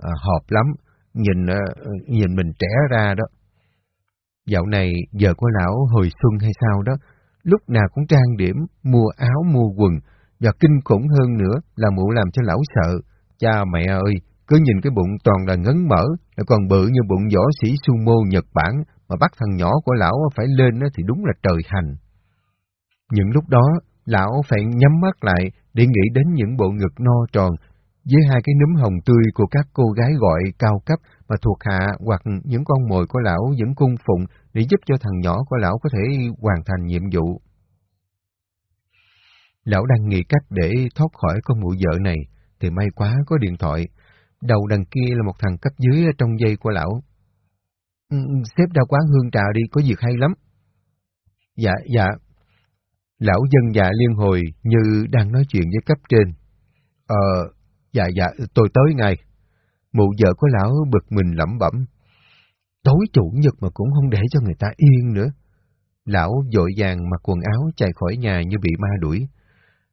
À, hợp lắm, nhìn ờ, nhìn mình trẻ ra đó. Dạo này giờ của lão hồi xuân hay sao đó, lúc nào cũng trang điểm, mua áo mua quần, và kinh khủng hơn nữa là mụ làm cho lão sợ. Cha mẹ ơi, cứ nhìn cái bụng toàn là ngấn mở, lại còn bự như bụng võ sĩ sumo Nhật Bản, mà bắt thằng nhỏ của lão phải lên thì đúng là trời hành. Những lúc đó, lão phải nhắm mắt lại để nghĩ đến những bộ ngực no tròn, với hai cái núm hồng tươi của các cô gái gọi cao cấp mà thuộc hạ hoặc những con mồi của lão vẫn cung phụng để giúp cho thằng nhỏ của lão có thể hoàn thành nhiệm vụ. Lão đang nghĩ cách để thoát khỏi con mụ vợ này, thì may quá có điện thoại. Đầu đằng kia là một thằng cấp dưới trong dây của lão. Ừ, ừ, Xếp ra quán hương trà đi, có việc hay lắm. Dạ, dạ. Lão dân dạ liên hồi như đang nói chuyện với cấp trên. Ờ, dạ, dạ, tôi tới ngay. Mụ vợ của lão bực mình lẩm bẩm. Tối chủ nhật mà cũng không để cho người ta yên nữa. Lão dội vàng mặc quần áo chạy khỏi nhà như bị ma đuổi.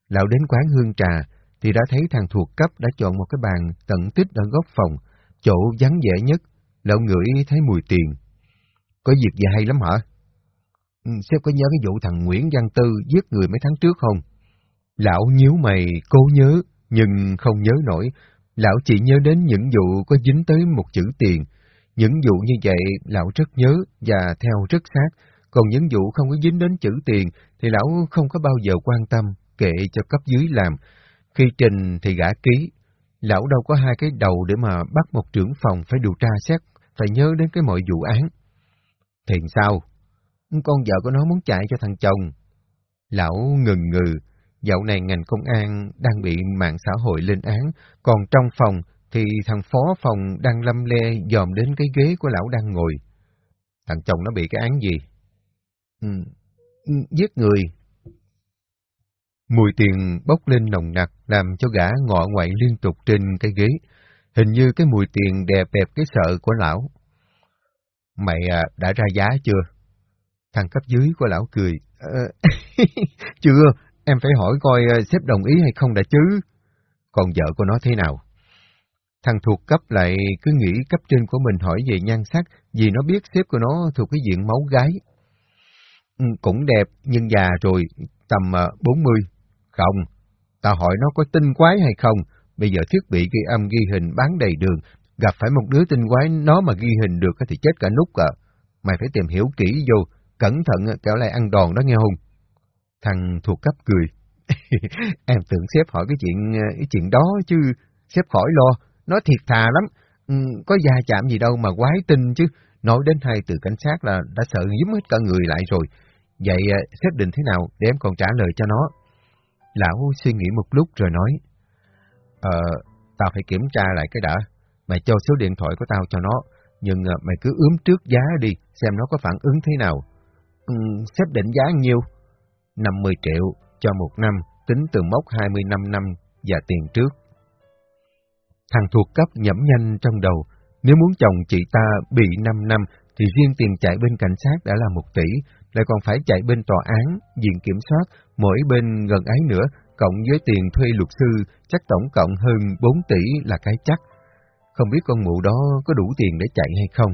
Lão đến quán hương trà, thì đã thấy thằng thuộc cấp đã chọn một cái bàn tận tích ở góc phòng, chỗ vắng vẻ nhất. Lão ngửi thấy mùi tiền. Có việc gì hay lắm hả? Ừ, sếp có nhớ cái vụ thằng Nguyễn Văn Tư giết người mấy tháng trước không? Lão nhíu mày cố nhớ, nhưng không nhớ nổi. Lão chỉ nhớ đến những vụ có dính tới một chữ tiền. Những vụ như vậy lão rất nhớ và theo rất sát, còn những vụ không có dính đến chữ tiền thì lão không có bao giờ quan tâm, kệ cho cấp dưới làm. Khi trình thì gã ký, lão đâu có hai cái đầu để mà bắt một trưởng phòng phải điều tra xét, phải nhớ đến cái mọi vụ án. Thì sao? Con vợ của nó muốn chạy cho thằng chồng. Lão ngừng ngừ, dạo này ngành công an đang bị mạng xã hội lên án, còn trong phòng thì thằng phó phòng đang lâm le dòm đến cái ghế của lão đang ngồi. Thằng chồng nó bị cái án gì? Ừ, ừ, giết người. Mùi tiền bốc lên nồng nặc làm cho gã ngọ ngoại liên tục trên cái ghế. Hình như cái mùi tiền đè bẹp cái sợ của lão. Mày à, đã ra giá chưa? Thằng cấp dưới của lão cười. Ờ, [LAUGHS] chưa, em phải hỏi coi ờ, sếp đồng ý hay không đã chứ. Còn vợ của nó thế nào? Thằng thuộc cấp lại cứ nghĩ cấp trên của mình hỏi về nhan sắc vì nó biết sếp của nó thuộc cái diện máu gái. Ừ, cũng đẹp, nhưng già rồi, tầm ờ, 40. Không, tao hỏi nó có tinh quái hay không, bây giờ thiết bị ghi âm ghi hình bán đầy đường, gặp phải một đứa tinh quái nó mà ghi hình được thì chết cả nút à. Mày phải tìm hiểu kỹ vô, cẩn thận ờ, kéo lại ăn đòn đó nghe không? Thằng thuộc cấp cười. [LAUGHS] em tưởng sếp hỏi cái chuyện ờ, cái chuyện đó chứ, sếp khỏi lo, nó thiệt thà lắm, ừ, có gia chạm gì đâu mà quái tin chứ, nói đến hai từ cảnh sát là đã sợ giếm hết cả người lại rồi. Vậy xếp sếp định thế nào để em còn trả lời cho nó? Lão suy nghĩ một lúc rồi nói, Ờ, tao phải kiểm tra lại cái đã, mày cho số điện thoại của tao cho nó, nhưng mày cứ ướm trước giá đi, xem nó có phản ứng thế nào. Ừ, xếp định giá nhiêu? 50 triệu cho một năm, tính từ mốc 25 năm và tiền trước. Thằng thuộc cấp nhẩm nhanh trong đầu, nếu muốn chồng chị ta bị 5 năm thì riêng tiền chạy bên cảnh sát đã là 1 tỷ, lại còn phải chạy bên tòa án, diện kiểm soát, mỗi bên gần ấy nữa, cộng với tiền thuê luật sư, chắc tổng cộng hơn 4 tỷ là cái chắc. Không biết con mụ đó có đủ tiền để chạy hay không?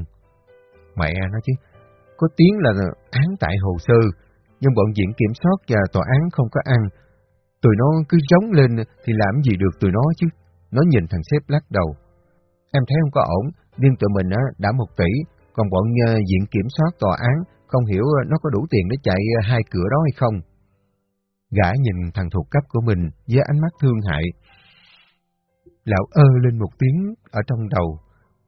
Mẹ nói chứ, có tiếng là án tại hồ sơ, nhưng bọn diện kiểm soát và tòa án không có ăn. Tụi nó cứ giống lên thì làm gì được tụi nó chứ. Nó nhìn thằng sếp lắc đầu. Em thấy không có ổn, riêng tụi mình đã một tỷ, còn bọn ờ, diện kiểm soát tòa án không hiểu ờ, nó có đủ tiền để chạy ờ, hai cửa đó hay không. Gã nhìn thằng thuộc cấp của mình với ánh mắt thương hại. Lão ơ lên một tiếng ở trong đầu.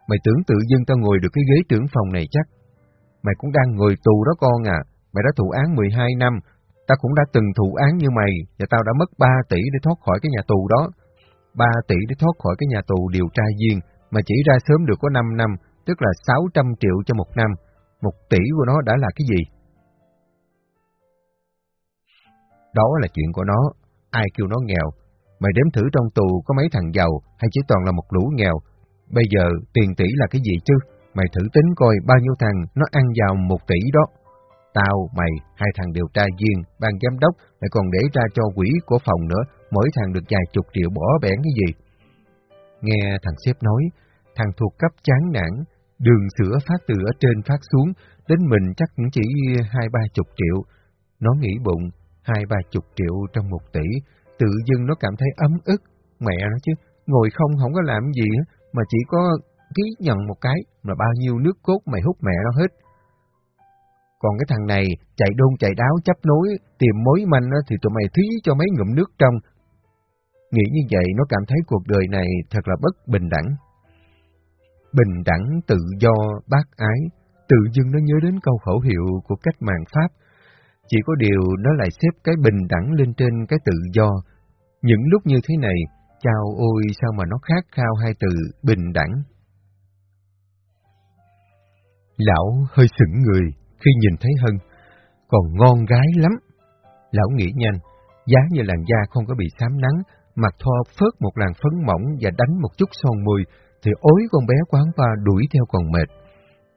Mày tưởng tự dưng tao ngồi được cái ghế trưởng phòng này chắc. Mày cũng đang ngồi tù đó con à. Mày đã thụ án 12 năm. Tao cũng đã từng thụ án như mày và tao đã mất 3 tỷ để thoát khỏi cái nhà tù đó. 3 tỷ để thoát khỏi cái nhà tù điều tra viên mà chỉ ra sớm được có 5 năm, tức là 600 triệu cho một năm. Một tỷ của nó đã là cái gì? Đó là chuyện của nó. Ai kêu nó nghèo? Mày đếm thử trong tù có mấy thằng giàu hay chỉ toàn là một lũ nghèo? Bây giờ tiền tỷ là cái gì chứ? Mày thử tính coi bao nhiêu thằng nó ăn vào một tỷ đó. Tao, mày, hai thằng điều tra viên, ban giám đốc lại còn để ra cho quỹ của phòng nữa, mỗi thằng được vài chục triệu bỏ bẻn cái gì. Nghe thằng sếp nói, thằng thuộc cấp chán nản, đường sữa phát từ ở trên phát xuống, đến mình chắc cũng chỉ hai ba chục triệu. Nó nghĩ bụng, hai ba chục triệu trong một tỷ, tự dưng nó cảm thấy ấm ức. Mẹ nó chứ, ngồi không không có làm gì, mà chỉ có ký nhận một cái, mà bao nhiêu nước cốt mày hút mẹ nó hết. Còn cái thằng này chạy đôn chạy đáo chấp nối, tìm mối manh thì tụi mày thí cho mấy ngụm nước trong. Nghĩ như vậy nó cảm thấy cuộc đời này thật là bất bình đẳng. Bình đẳng, tự do, bác ái, tự dưng nó nhớ đến câu khẩu hiệu của cách mạng Pháp. Chỉ có điều nó lại xếp cái bình đẳng lên trên cái tự do. Những lúc như thế này, chào ôi sao mà nó khát khao hai từ bình đẳng. Lão hơi sững người khi nhìn thấy Hân, còn ngon gái lắm. Lão nghĩ nhanh, giá như làn da không có bị xám nắng, mặt thoa phớt một làn phấn mỏng và đánh một chút son môi, thì ối con bé quán qua đuổi theo còn mệt.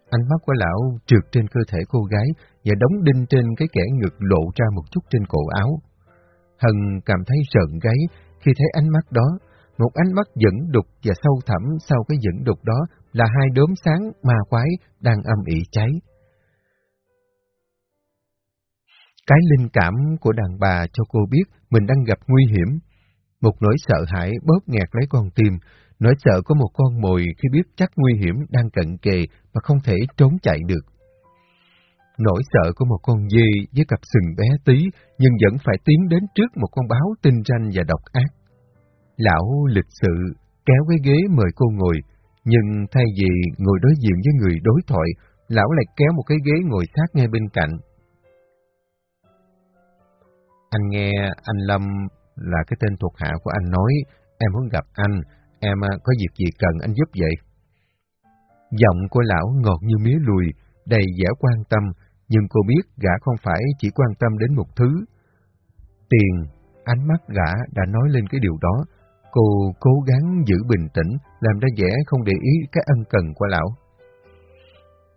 Ánh mắt của lão trượt trên cơ thể cô gái và đóng đinh trên cái kẻ ngực lộ ra một chút trên cổ áo. Hân cảm thấy sợn gáy khi thấy ánh mắt đó, một ánh mắt dẫn đục và sâu thẳm sau cái dẫn đục đó là hai đốm sáng ma quái đang âm ỉ cháy. Cái linh cảm của đàn bà cho cô biết mình đang gặp nguy hiểm. Một nỗi sợ hãi bóp nghẹt lấy con tim, nỗi sợ có một con mồi khi biết chắc nguy hiểm đang cận kề mà không thể trốn chạy được. Nỗi sợ của một con dê với cặp sừng bé tí nhưng vẫn phải tiến đến trước một con báo tinh ranh và độc ác. Lão lịch sự kéo cái ghế mời cô ngồi, nhưng thay vì ngồi đối diện với người đối thoại, lão lại kéo một cái ghế ngồi sát ngay bên cạnh. Anh nghe anh Lâm là cái tên thuộc hạ của anh nói, em muốn gặp anh, em à, có việc gì cần anh giúp vậy? Giọng của lão ngọt như mía lùi, đầy vẻ quan tâm, nhưng cô biết gã không phải chỉ quan tâm đến một thứ. Tiền, ánh mắt gã đã nói lên cái điều đó, Cô cố gắng giữ bình tĩnh, làm ra vẻ không để ý cái ân cần của lão.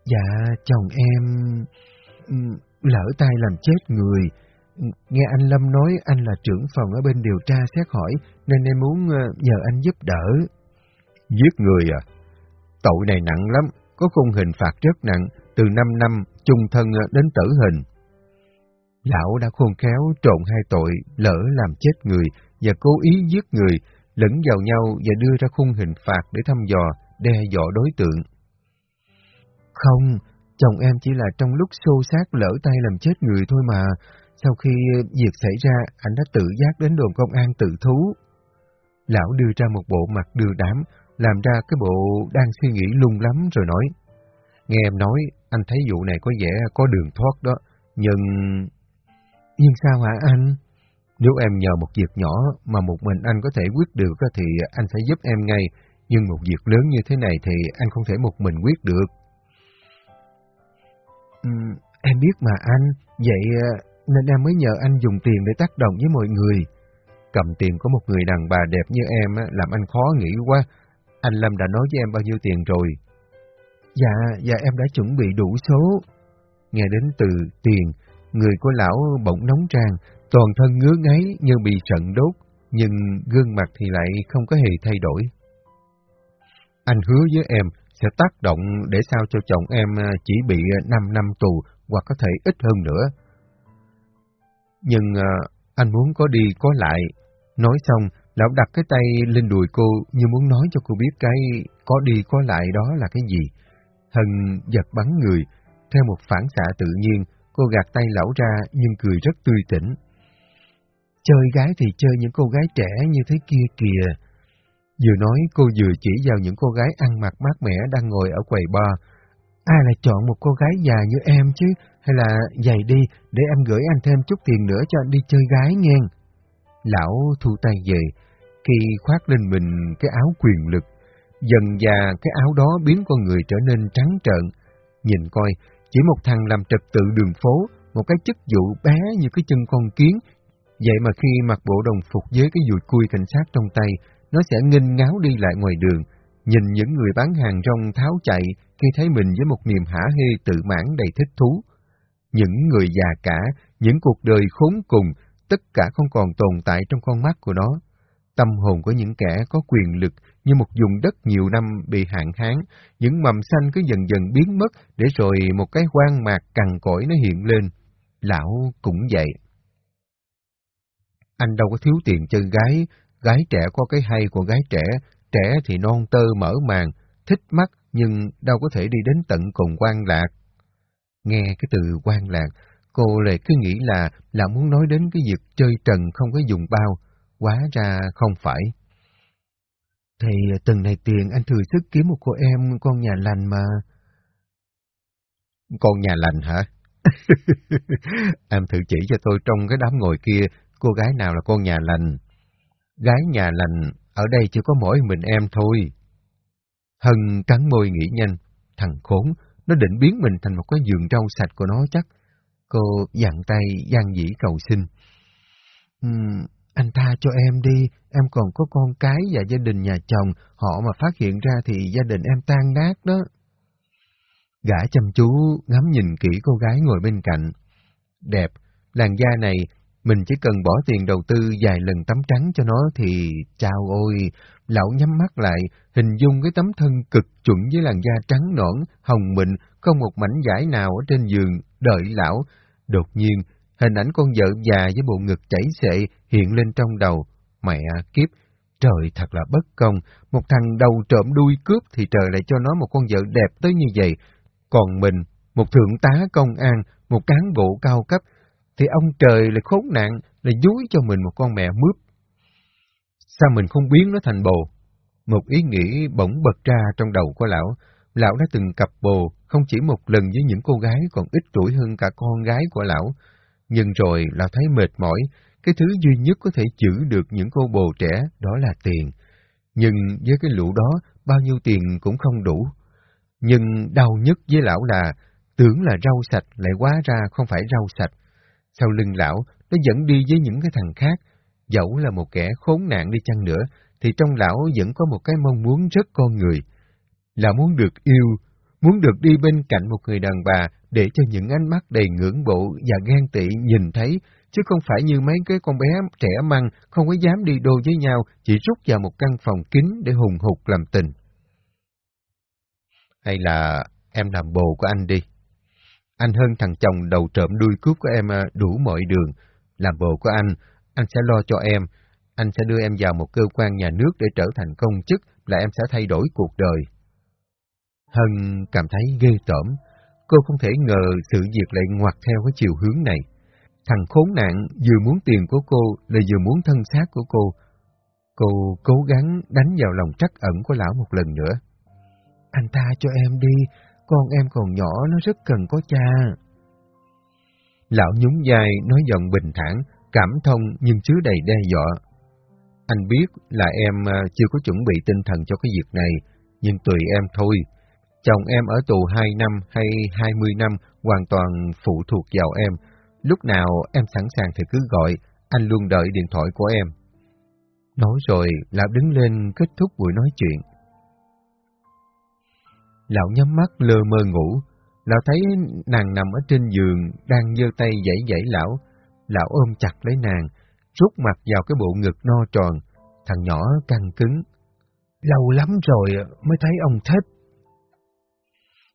Dạ, chồng em... Ừ, lỡ tay làm chết người. Nghe anh Lâm nói anh là trưởng phòng ở bên điều tra xét hỏi, nên em muốn ờ, nhờ anh giúp đỡ. Giết người à? Tội này nặng lắm, có khung hình phạt rất nặng, từ 5 năm, chung thân ờ, đến tử hình. Lão đã khôn khéo trộn hai tội, lỡ làm chết người và cố ý giết người, lẫn vào nhau và đưa ra khung hình phạt để thăm dò, đe dọa đối tượng. Không, chồng em chỉ là trong lúc xô sát lỡ tay làm chết người thôi mà. Sau khi việc xảy ra, anh đã tự giác đến đồn công an tự thú. Lão đưa ra một bộ mặt đưa đám, làm ra cái bộ đang suy nghĩ lung lắm rồi nói. Nghe em nói, anh thấy vụ này có vẻ có đường thoát đó, nhưng... Nhưng sao hả anh? Nếu em nhờ một việc nhỏ mà một mình anh có thể quyết được thì anh sẽ giúp em ngay, nhưng một việc lớn như thế này thì anh không thể một mình quyết được. Ừ, em biết mà anh, vậy ờ, nên em mới nhờ anh dùng tiền để tác động với mọi người. Cầm tiền của một người đàn bà đẹp như em làm anh khó nghĩ quá. Anh Lâm đã nói với em bao nhiêu tiền rồi? Dạ, dạ em đã chuẩn bị đủ số. Nghe đến từ tiền, người của lão bỗng nóng tràn, Toàn thân ngứa ngáy như bị trận đốt, nhưng gương mặt thì lại không có hề thay đổi. Anh hứa với em sẽ tác động để sao cho chồng em à, chỉ bị à, 5 năm tù hoặc có thể ít hơn nữa. Nhưng à, anh muốn có đi có lại. Nói xong, lão đặt cái tay lên đùi cô như muốn nói cho cô biết cái có đi có lại đó là cái gì. Hân giật bắn người, theo một phản xạ tự nhiên, cô gạt tay lão ra nhưng cười rất tươi tỉnh. Chơi gái thì chơi những cô gái trẻ như thế kia kìa. Vừa nói cô vừa chỉ vào những cô gái ăn mặc mát mẻ đang ngồi ở quầy bar. Ai lại chọn một cô gái già như em chứ, hay là dày đi để em gửi anh thêm chút tiền nữa cho anh đi chơi gái nghe. Lão thu tay về, khi khoác lên mình cái áo quyền lực, dần già cái áo đó biến con người trở nên trắng trợn. Nhìn coi, chỉ một thằng làm trật tự đường phố, một cái chức vụ bé như cái chân con kiến, Vậy mà khi mặc bộ đồng phục với cái dùi cui cảnh sát trong tay, nó sẽ nghênh ngáo đi lại ngoài đường, nhìn những người bán hàng rong tháo chạy khi thấy mình với một niềm hả hê tự mãn đầy thích thú. Những người già cả, những cuộc đời khốn cùng, tất cả không còn tồn tại trong con mắt của nó. Tâm hồn của những kẻ có quyền lực như một vùng đất nhiều năm bị hạn hán, những mầm xanh cứ dần dần biến mất để rồi một cái hoang mạc cằn cỗi nó hiện lên. Lão cũng vậy. Anh đâu có thiếu tiền chơi gái, gái trẻ có cái hay của gái trẻ, trẻ thì non tơ mở màng, thích mắt nhưng đâu có thể đi đến tận cùng quan lạc. Nghe cái từ quan lạc, cô lại cứ nghĩ là là muốn nói đến cái việc chơi trần không có dùng bao, quá ra không phải. Thì từng này tiền anh thừa sức kiếm một cô em con nhà lành mà. Con nhà lành hả? [LAUGHS] em thử chỉ cho tôi trong cái đám ngồi kia, cô gái nào là con nhà lành. Gái nhà lành, ở đây chỉ có mỗi mình em thôi. Hân cắn môi nghĩ nhanh, thằng khốn, nó định biến mình thành một cái giường rau sạch của nó chắc. Cô dặn tay, gian dĩ cầu xin. Uhm, anh tha cho em đi, em còn có con cái và gia đình nhà chồng, họ mà phát hiện ra thì gia đình em tan nát đó. Gã chăm chú ngắm nhìn kỹ cô gái ngồi bên cạnh. Đẹp, làn da này, mình chỉ cần bỏ tiền đầu tư vài lần tắm trắng cho nó thì, chào ôi, lão nhắm mắt lại, hình dung cái tấm thân cực chuẩn với làn da trắng nõn, hồng mịn, không một mảnh vải nào ở trên giường, đợi lão. Đột nhiên, hình ảnh con vợ già với bộ ngực chảy xệ hiện lên trong đầu. Mẹ kiếp, trời thật là bất công, một thằng đầu trộm đuôi cướp thì trời lại cho nó một con vợ đẹp tới như vậy, còn mình, một thượng tá công an, một cán bộ cao cấp, thì ông trời lại khốn nạn, lại dúi cho mình một con mẹ mướp. Sao mình không biến nó thành bồ? Một ý nghĩ bỗng bật ra trong đầu của lão. Lão đã từng cặp bồ, không chỉ một lần với những cô gái còn ít tuổi hơn cả con gái của lão. Nhưng rồi lão thấy mệt mỏi, cái thứ duy nhất có thể giữ được những cô bồ trẻ đó là tiền. Nhưng với cái lũ đó, bao nhiêu tiền cũng không đủ. Nhưng đau nhất với lão là tưởng là rau sạch lại quá ra không phải rau sạch. Sau lưng lão, nó dẫn đi với những cái thằng khác. Dẫu là một kẻ khốn nạn đi chăng nữa, thì trong lão vẫn có một cái mong muốn rất con người. Là muốn được yêu, muốn được đi bên cạnh một người đàn bà để cho những ánh mắt đầy ngưỡng bộ và ghen tị nhìn thấy, chứ không phải như mấy cái con bé trẻ măng không có dám đi đô với nhau, chỉ rút vào một căn phòng kín để hùng hục làm tình. Hay là em làm bồ của anh đi. Anh hơn thằng chồng đầu trộm đuôi cướp của em à, đủ mọi đường. Làm bộ của anh, anh sẽ lo cho em. Anh sẽ đưa em vào một cơ quan nhà nước để trở thành công chức, là em sẽ thay đổi cuộc đời. Hân cảm thấy ghê tởm. Cô không thể ngờ sự việc lại ngoặt theo cái chiều hướng này. Thằng khốn nạn vừa muốn tiền của cô là vừa muốn thân xác của cô. Cô cố gắng đánh vào lòng trắc ẩn của lão một lần nữa. Anh tha cho em đi, con em còn nhỏ nó rất cần có cha. Lão nhún vai nói giọng bình thản, cảm thông nhưng chứa đầy đe dọa. Anh biết là em à, chưa có chuẩn bị tinh thần cho cái việc này, nhưng tùy em thôi. Chồng em ở tù 2 năm hay 20 năm hoàn toàn phụ thuộc vào em. Lúc nào em sẵn sàng thì cứ gọi, anh luôn đợi điện thoại của em. Nói rồi, lão đứng lên kết thúc buổi nói chuyện. Lão nhắm mắt lơ mơ ngủ, lão thấy nàng nằm ở trên giường, đang giơ tay dãy dãy lão. Lão ôm chặt lấy nàng, rút mặt vào cái bộ ngực no tròn, thằng nhỏ căng cứng. Lâu lắm rồi mới thấy ông thích.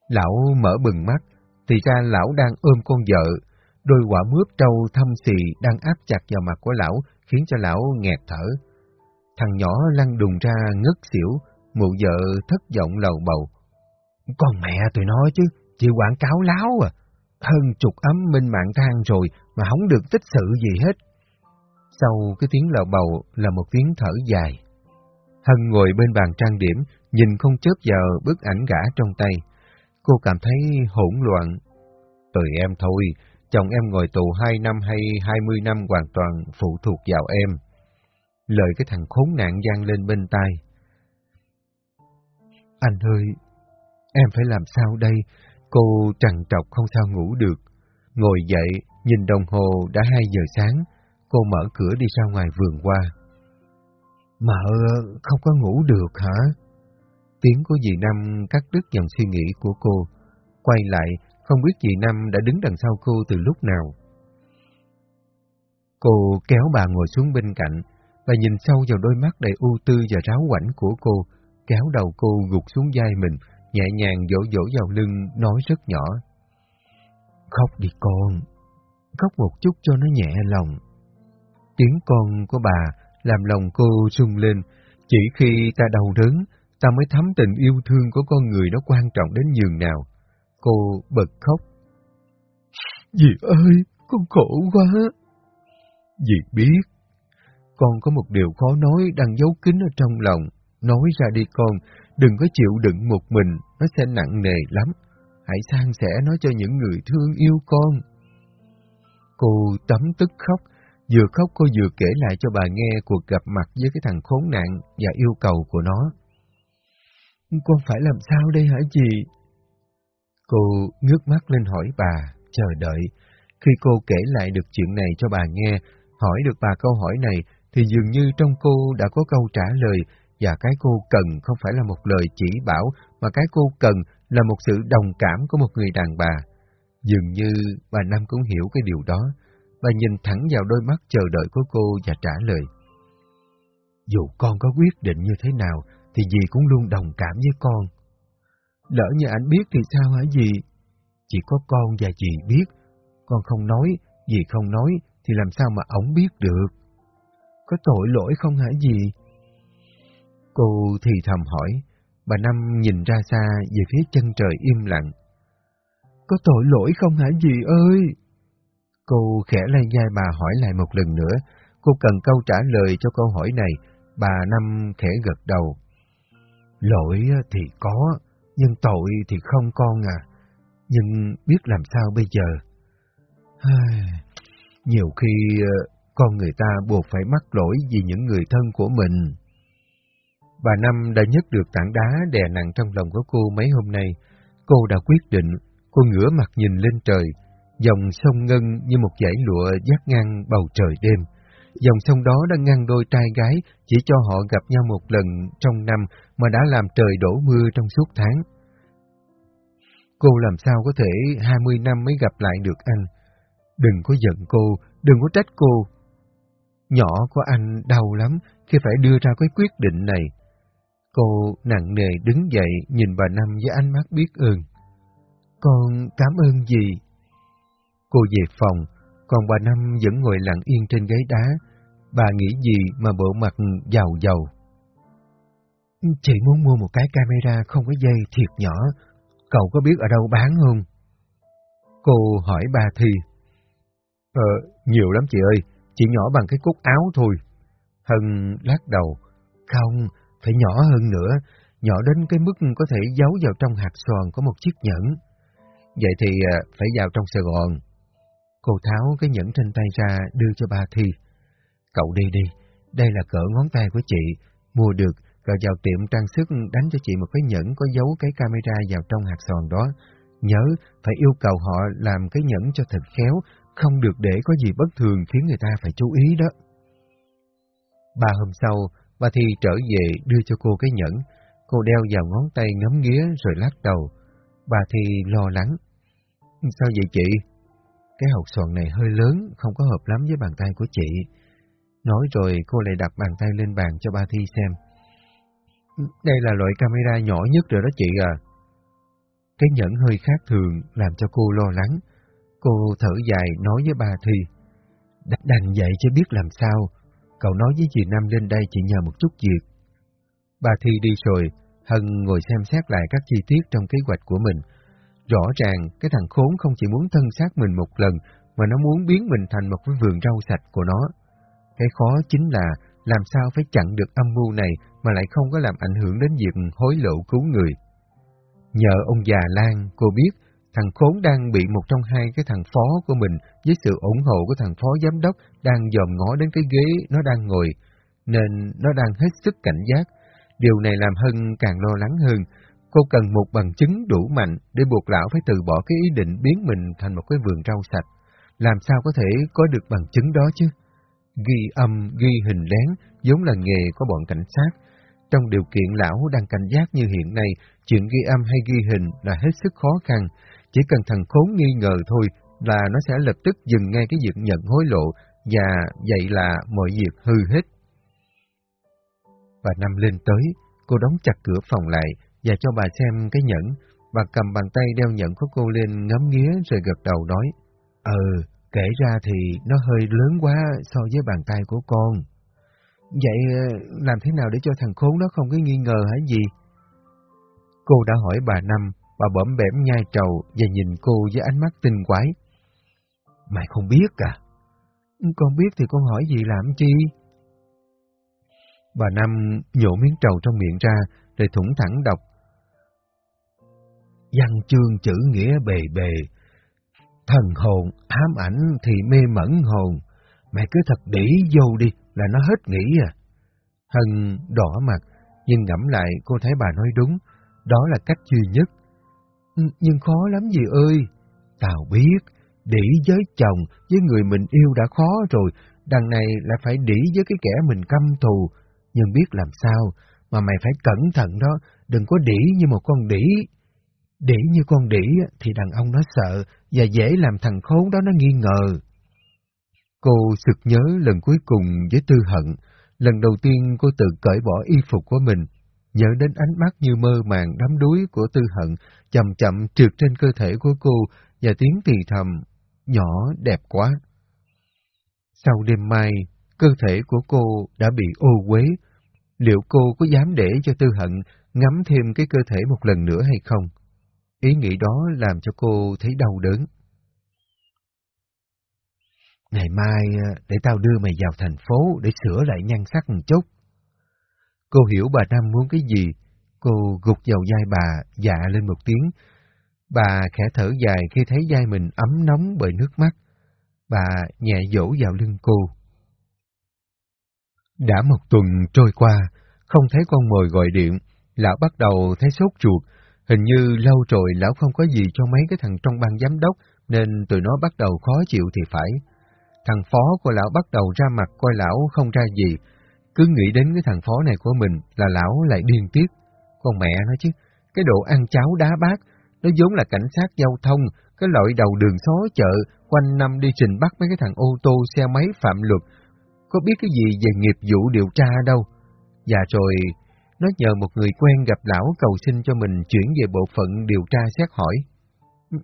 Lão mở bừng mắt, thì ra lão đang ôm con vợ, đôi quả mướp trâu thâm xì đang áp chặt vào mặt của lão, khiến cho lão nghẹt thở. Thằng nhỏ lăn đùng ra ngất xỉu, mụ vợ thất vọng lầu bầu. Con mẹ tụi nói chứ, chị quảng cáo láo à. Hơn chục ấm minh mạng than rồi mà không được tích sự gì hết. Sau cái tiếng lào bầu là một tiếng thở dài. Hân ngồi bên bàn trang điểm, nhìn không chớp vào bức ảnh gã trong tay. Cô cảm thấy hỗn loạn. tụi em thôi, chồng em ngồi tù hai năm hay hai mươi năm hoàn toàn phụ thuộc vào em. Lời cái thằng khốn nạn gian lên bên tai. Anh ơi, Em phải làm sao đây? Cô trằn trọc không sao ngủ được. Ngồi dậy, nhìn đồng hồ đã hai giờ sáng, cô mở cửa đi ra ngoài vườn qua. Mợ không có ngủ được hả? Tiếng của dì Năm cắt đứt dòng suy nghĩ của cô. Quay lại, không biết dì Năm đã đứng đằng sau cô từ lúc nào. Cô kéo bà ngồi xuống bên cạnh, và nhìn sâu vào đôi mắt đầy u tư và ráo quảnh của cô, kéo đầu cô gục xuống vai mình, nhẹ nhàng dỗ dỗ vào lưng, nói rất nhỏ. Khóc đi con, khóc một chút cho nó nhẹ lòng. Tiếng con của bà làm lòng cô sung lên, Chỉ khi ta đau đớn, ta mới thấm tình yêu thương của con người nó quan trọng đến nhường nào. Cô bật khóc. Dì ơi, con khổ quá. Dì biết, con có một điều khó nói đang giấu kín ở trong lòng. Nói ra đi con, đừng có chịu đựng một mình, nó sẽ nặng nề lắm. Hãy san sẻ nó cho những người thương yêu con. Cô tấm tức khóc, vừa khóc cô vừa kể lại cho bà nghe cuộc gặp mặt với cái thằng khốn nạn và yêu cầu của nó. Con phải làm sao đây hả chị? Cô ngước mắt lên hỏi bà, chờ đợi. Khi cô kể lại được chuyện này cho bà nghe, hỏi được bà câu hỏi này, thì dường như trong cô đã có câu trả lời, và cái cô cần không phải là một lời chỉ bảo, mà cái cô cần là một sự đồng cảm của một người đàn bà. Dường như bà Năm cũng hiểu cái điều đó. Bà nhìn thẳng vào đôi mắt chờ đợi của cô và trả lời. Dù con có quyết định như thế nào, thì dì cũng luôn đồng cảm với con. Lỡ như anh biết thì sao hả dì? Chỉ có con và dì biết. Con không nói, dì không nói, thì làm sao mà ổng biết được? Có tội lỗi không hả dì? Cô thì thầm hỏi, bà Năm nhìn ra xa về phía chân trời im lặng. Có tội lỗi không hả dì ơi? Cô khẽ lay vai bà hỏi lại một lần nữa, cô cần câu trả lời cho câu hỏi này, bà Năm khẽ gật đầu. Lỗi thì có, nhưng tội thì không con à. Nhưng biết làm sao bây giờ? Nhiều khi ờ, con người ta buộc phải mắc lỗi vì những người thân của mình. Bà Năm đã nhấc được tảng đá đè nặng trong lòng của cô mấy hôm nay. Cô đã quyết định, cô ngửa mặt nhìn lên trời, dòng sông ngân như một dải lụa dắt ngang bầu trời đêm. Dòng sông đó đã ngăn đôi trai gái chỉ cho họ gặp nhau một lần trong năm mà đã làm trời đổ mưa trong suốt tháng. Cô làm sao có thể 20 năm mới gặp lại được anh? Đừng có giận cô, đừng có trách cô. Nhỏ của anh đau lắm khi phải đưa ra cái quyết định này. Cô nặng nề đứng dậy nhìn bà Năm với ánh mắt biết ơn. Con cảm ơn gì? Cô về phòng, còn bà Năm vẫn ngồi lặng yên trên ghế đá. Bà nghĩ gì mà bộ mặt giàu giàu. Chị muốn mua một cái camera không có dây thiệt nhỏ. Cậu có biết ở đâu bán không? Cô hỏi bà Thi. Ờ, nhiều lắm chị ơi, chỉ nhỏ bằng cái cúc áo thôi. Hân lắc đầu. Không, phải nhỏ hơn nữa, nhỏ đến cái mức có thể giấu vào trong hạt xoàn của một chiếc nhẫn. Vậy thì à, phải vào trong Sài Gòn. Cô tháo cái nhẫn trên tay ra đưa cho bà Thi. Cậu đi đi, đây là cỡ ngón tay của chị, mua được, rồi vào tiệm trang sức đánh cho chị một cái nhẫn có giấu cái camera vào trong hạt xoàn đó. Nhớ, phải yêu cầu họ làm cái nhẫn cho thật khéo, không được để có gì bất thường khiến người ta phải chú ý đó. Ba hôm sau, Ba Thi trở về đưa cho cô cái nhẫn, cô đeo vào ngón tay ngắm nghía rồi lắc đầu. Bà Thi lo lắng. Sao vậy chị? Cái hộp xoàn này hơi lớn, không có hợp lắm với bàn tay của chị. Nói rồi cô lại đặt bàn tay lên bàn cho Ba Thi xem. Đây là loại camera nhỏ nhất rồi đó chị à. Cái nhẫn hơi khác thường làm cho cô lo lắng. Cô thở dài nói với Ba Thi. Đành vậy chứ biết làm sao, Cậu nói với dì Nam lên đây chỉ nhờ một chút việc. Bà Thi đi rồi, Hân ngồi xem xét lại các chi tiết trong kế hoạch của mình. Rõ ràng, cái thằng khốn không chỉ muốn thân xác mình một lần, mà nó muốn biến mình thành một cái vườn rau sạch của nó. Cái khó chính là làm sao phải chặn được âm mưu này mà lại không có làm ảnh hưởng đến việc hối lộ cứu người. Nhờ ông già Lan, cô biết Thằng khốn đang bị một trong hai cái thằng phó của mình với sự ủng hộ của thằng phó giám đốc đang dòm ngó đến cái ghế nó đang ngồi, nên nó đang hết sức cảnh giác. Điều này làm Hân càng lo lắng hơn. Cô cần một bằng chứng đủ mạnh để buộc lão phải từ bỏ cái ý định biến mình thành một cái vườn rau sạch. Làm sao có thể có được bằng chứng đó chứ? Ghi âm, ghi hình lén, giống là nghề của bọn cảnh sát. Trong điều kiện lão đang cảnh giác như hiện nay, chuyện ghi âm hay ghi hình là hết sức khó khăn, chỉ cần thằng khốn nghi ngờ thôi là nó sẽ lập tức dừng ngay cái việc nhận hối lộ và vậy là mọi việc hư hết. Bà Năm lên tới, cô đóng chặt cửa phòng lại và cho bà xem cái nhẫn. Bà cầm bàn tay đeo nhẫn của cô lên ngắm nghía rồi gật đầu nói, Ừ, kể ra thì nó hơi lớn quá so với bàn tay của con. Vậy ờ, làm thế nào để cho thằng khốn đó không có nghi ngờ hả gì? Cô đã hỏi bà Năm, bà bẩm bẻm nhai trầu và nhìn cô với ánh mắt tinh quái. Mày không biết à? Con biết thì con hỏi gì làm chi? Bà Năm nhổ miếng trầu trong miệng ra, rồi thủng thẳng đọc. Văn chương chữ nghĩa bề bề, thần hồn ám ảnh thì mê mẩn hồn. Mày cứ thật đỉ vô đi là nó hết nghĩ à. Hân đỏ mặt, nhưng ngẫm lại cô thấy bà nói đúng, đó là cách duy nhất. Nhưng khó lắm gì ơi. Tao biết, đỉ với chồng, với người mình yêu đã khó rồi, đằng này là phải đỉ với cái kẻ mình căm thù. Nhưng biết làm sao, mà mày phải cẩn thận đó, đừng có đỉ như một con đỉ. Đỉ như con đỉ thì đàn ông nó sợ, và dễ làm thằng khốn đó nó nghi ngờ. Cô sực nhớ lần cuối cùng với Tư Hận, lần đầu tiên cô tự cởi bỏ y phục của mình, nhớ đến ánh mắt như mơ màng đắm đuối của Tư Hận, chậm chậm trượt trên cơ thể của cô và tiếng thì thầm, nhỏ đẹp quá. Sau đêm mai, cơ thể của cô đã bị ô quế. Liệu cô có dám để cho Tư Hận ngắm thêm cái cơ thể một lần nữa hay không? Ý nghĩ đó làm cho cô thấy đau đớn. Ngày mai à, để tao đưa mày vào thành phố để sửa lại nhan sắc một chút. Cô hiểu bà Năm muốn cái gì. Cô gục vào vai bà, dạ lên một tiếng. Bà khẽ thở dài khi thấy vai mình ấm nóng bởi nước mắt. Bà nhẹ dỗ vào lưng cô. Đã một tuần trôi qua, không thấy con mồi gọi điện, lão bắt đầu thấy sốt ruột. Hình như lâu rồi lão không có gì cho mấy cái thằng trong ban giám đốc, nên tụi nó bắt đầu khó chịu thì phải. Thằng phó của lão bắt đầu ra mặt coi lão không ra gì, cứ nghĩ đến cái thằng phó này của mình là lão lại điên tiết. Con mẹ nó chứ, cái độ ăn cháo đá bát, nó vốn là cảnh sát giao thông, cái loại đầu đường xó chợ, quanh năm đi trình bắt mấy cái thằng ô tô xe máy phạm luật, có biết cái gì về nghiệp vụ điều tra đâu. Và rồi, nó nhờ một người quen gặp lão cầu xin cho mình chuyển về bộ phận điều tra xét hỏi.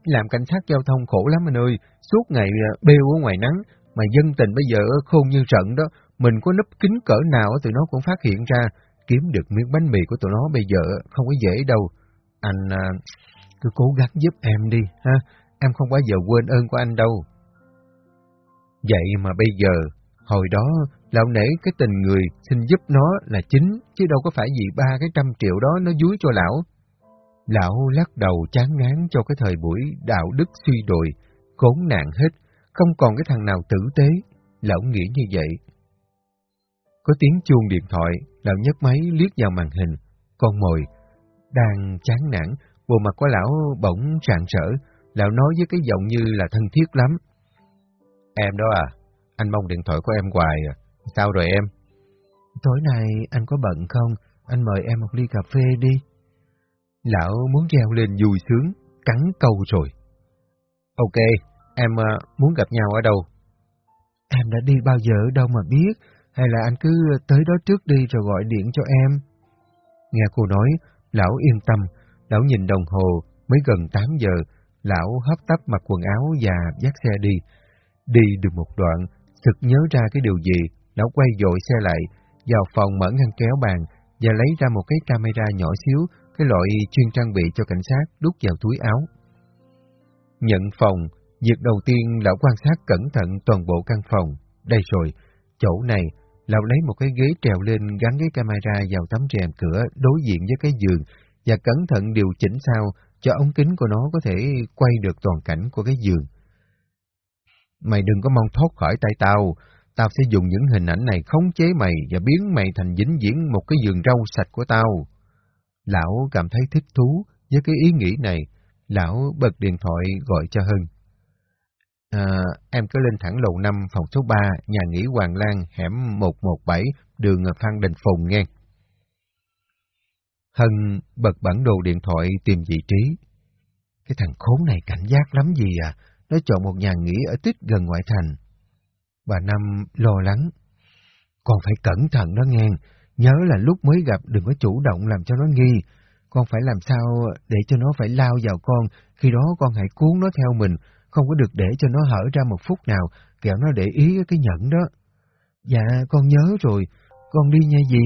Làm cảnh sát giao thông khổ lắm anh ơi, suốt ngày à, bêu ở ngoài nắng, mà dân tình bây giờ khôn như trận đó, mình có nấp kín cỡ nào tụi nó cũng phát hiện ra, kiếm được miếng bánh mì của tụi nó bây giờ không có dễ đâu. Anh à, cứ cố gắng giúp em đi, ha, em không bao giờ quên ơn của anh đâu. Vậy mà bây giờ, hồi đó, lão nể cái tình người xin giúp nó là chính, chứ đâu có phải vì ba cái trăm triệu đó nó dúi cho lão. Lão lắc đầu chán ngán cho cái thời buổi đạo đức suy đồi, khốn nạn hết, không còn cái thằng nào tử tế, lão nghĩ như vậy. Có tiếng chuông điện thoại, lão nhấc máy liếc vào màn hình, con mồi, đang chán nản, bộ mặt của lão bỗng rạng rỡ, lão nói với cái giọng như là thân thiết lắm. Em đó à, anh mong điện thoại của em hoài à, sao rồi em? Tối nay anh có bận không? Anh mời em một ly cà phê đi. Lão muốn reo lên vui sướng, cắn câu rồi. Ok, em uh, muốn gặp nhau ở đâu? Em đã đi bao giờ đâu mà biết, hay là anh cứ tới đó trước đi rồi gọi điện cho em? Nghe cô nói, lão yên tâm, lão nhìn đồng hồ, mới gần 8 giờ, lão hấp tấp mặc quần áo và dắt xe đi. Đi được một đoạn, sực nhớ ra cái điều gì, lão quay dội xe lại, vào phòng mở ngăn kéo bàn và lấy ra một cái camera nhỏ xíu, cái loại chuyên trang bị cho cảnh sát đút vào túi áo. Nhận phòng, việc đầu tiên lão quan sát cẩn thận toàn bộ căn phòng. Đây rồi, chỗ này, lão lấy một cái ghế trèo lên gắn cái camera vào tấm rèm cửa đối diện với cái giường và cẩn thận điều chỉnh sao cho ống kính của nó có thể quay được toàn cảnh của cái giường. Mày đừng có mong thoát khỏi tay tao, tao sẽ dùng những hình ảnh này khống chế mày và biến mày thành dính diễn một cái giường rau sạch của tao. Lão cảm thấy thích thú với cái ý nghĩ này, lão bật điện thoại gọi cho Hưng. À, em cứ lên thẳng lầu 5 phòng số 3, nhà nghỉ Hoàng Lan, hẻm 117, đường Phan Đình Phùng nghe. Hân bật bản đồ điện thoại tìm vị trí. Cái thằng khốn này cảnh giác lắm gì à, nó chọn một nhà nghỉ ở tít gần ngoại thành. Bà Năm lo lắng. Con phải cẩn thận đó nghe, nhớ là lúc mới gặp đừng có chủ động làm cho nó nghi. Con phải làm sao để cho nó phải lao vào con, khi đó con hãy cuốn nó theo mình, không có được để cho nó hở ra một phút nào, kẹo nó để ý cái nhẫn đó. Dạ, con nhớ rồi, con đi nha dì.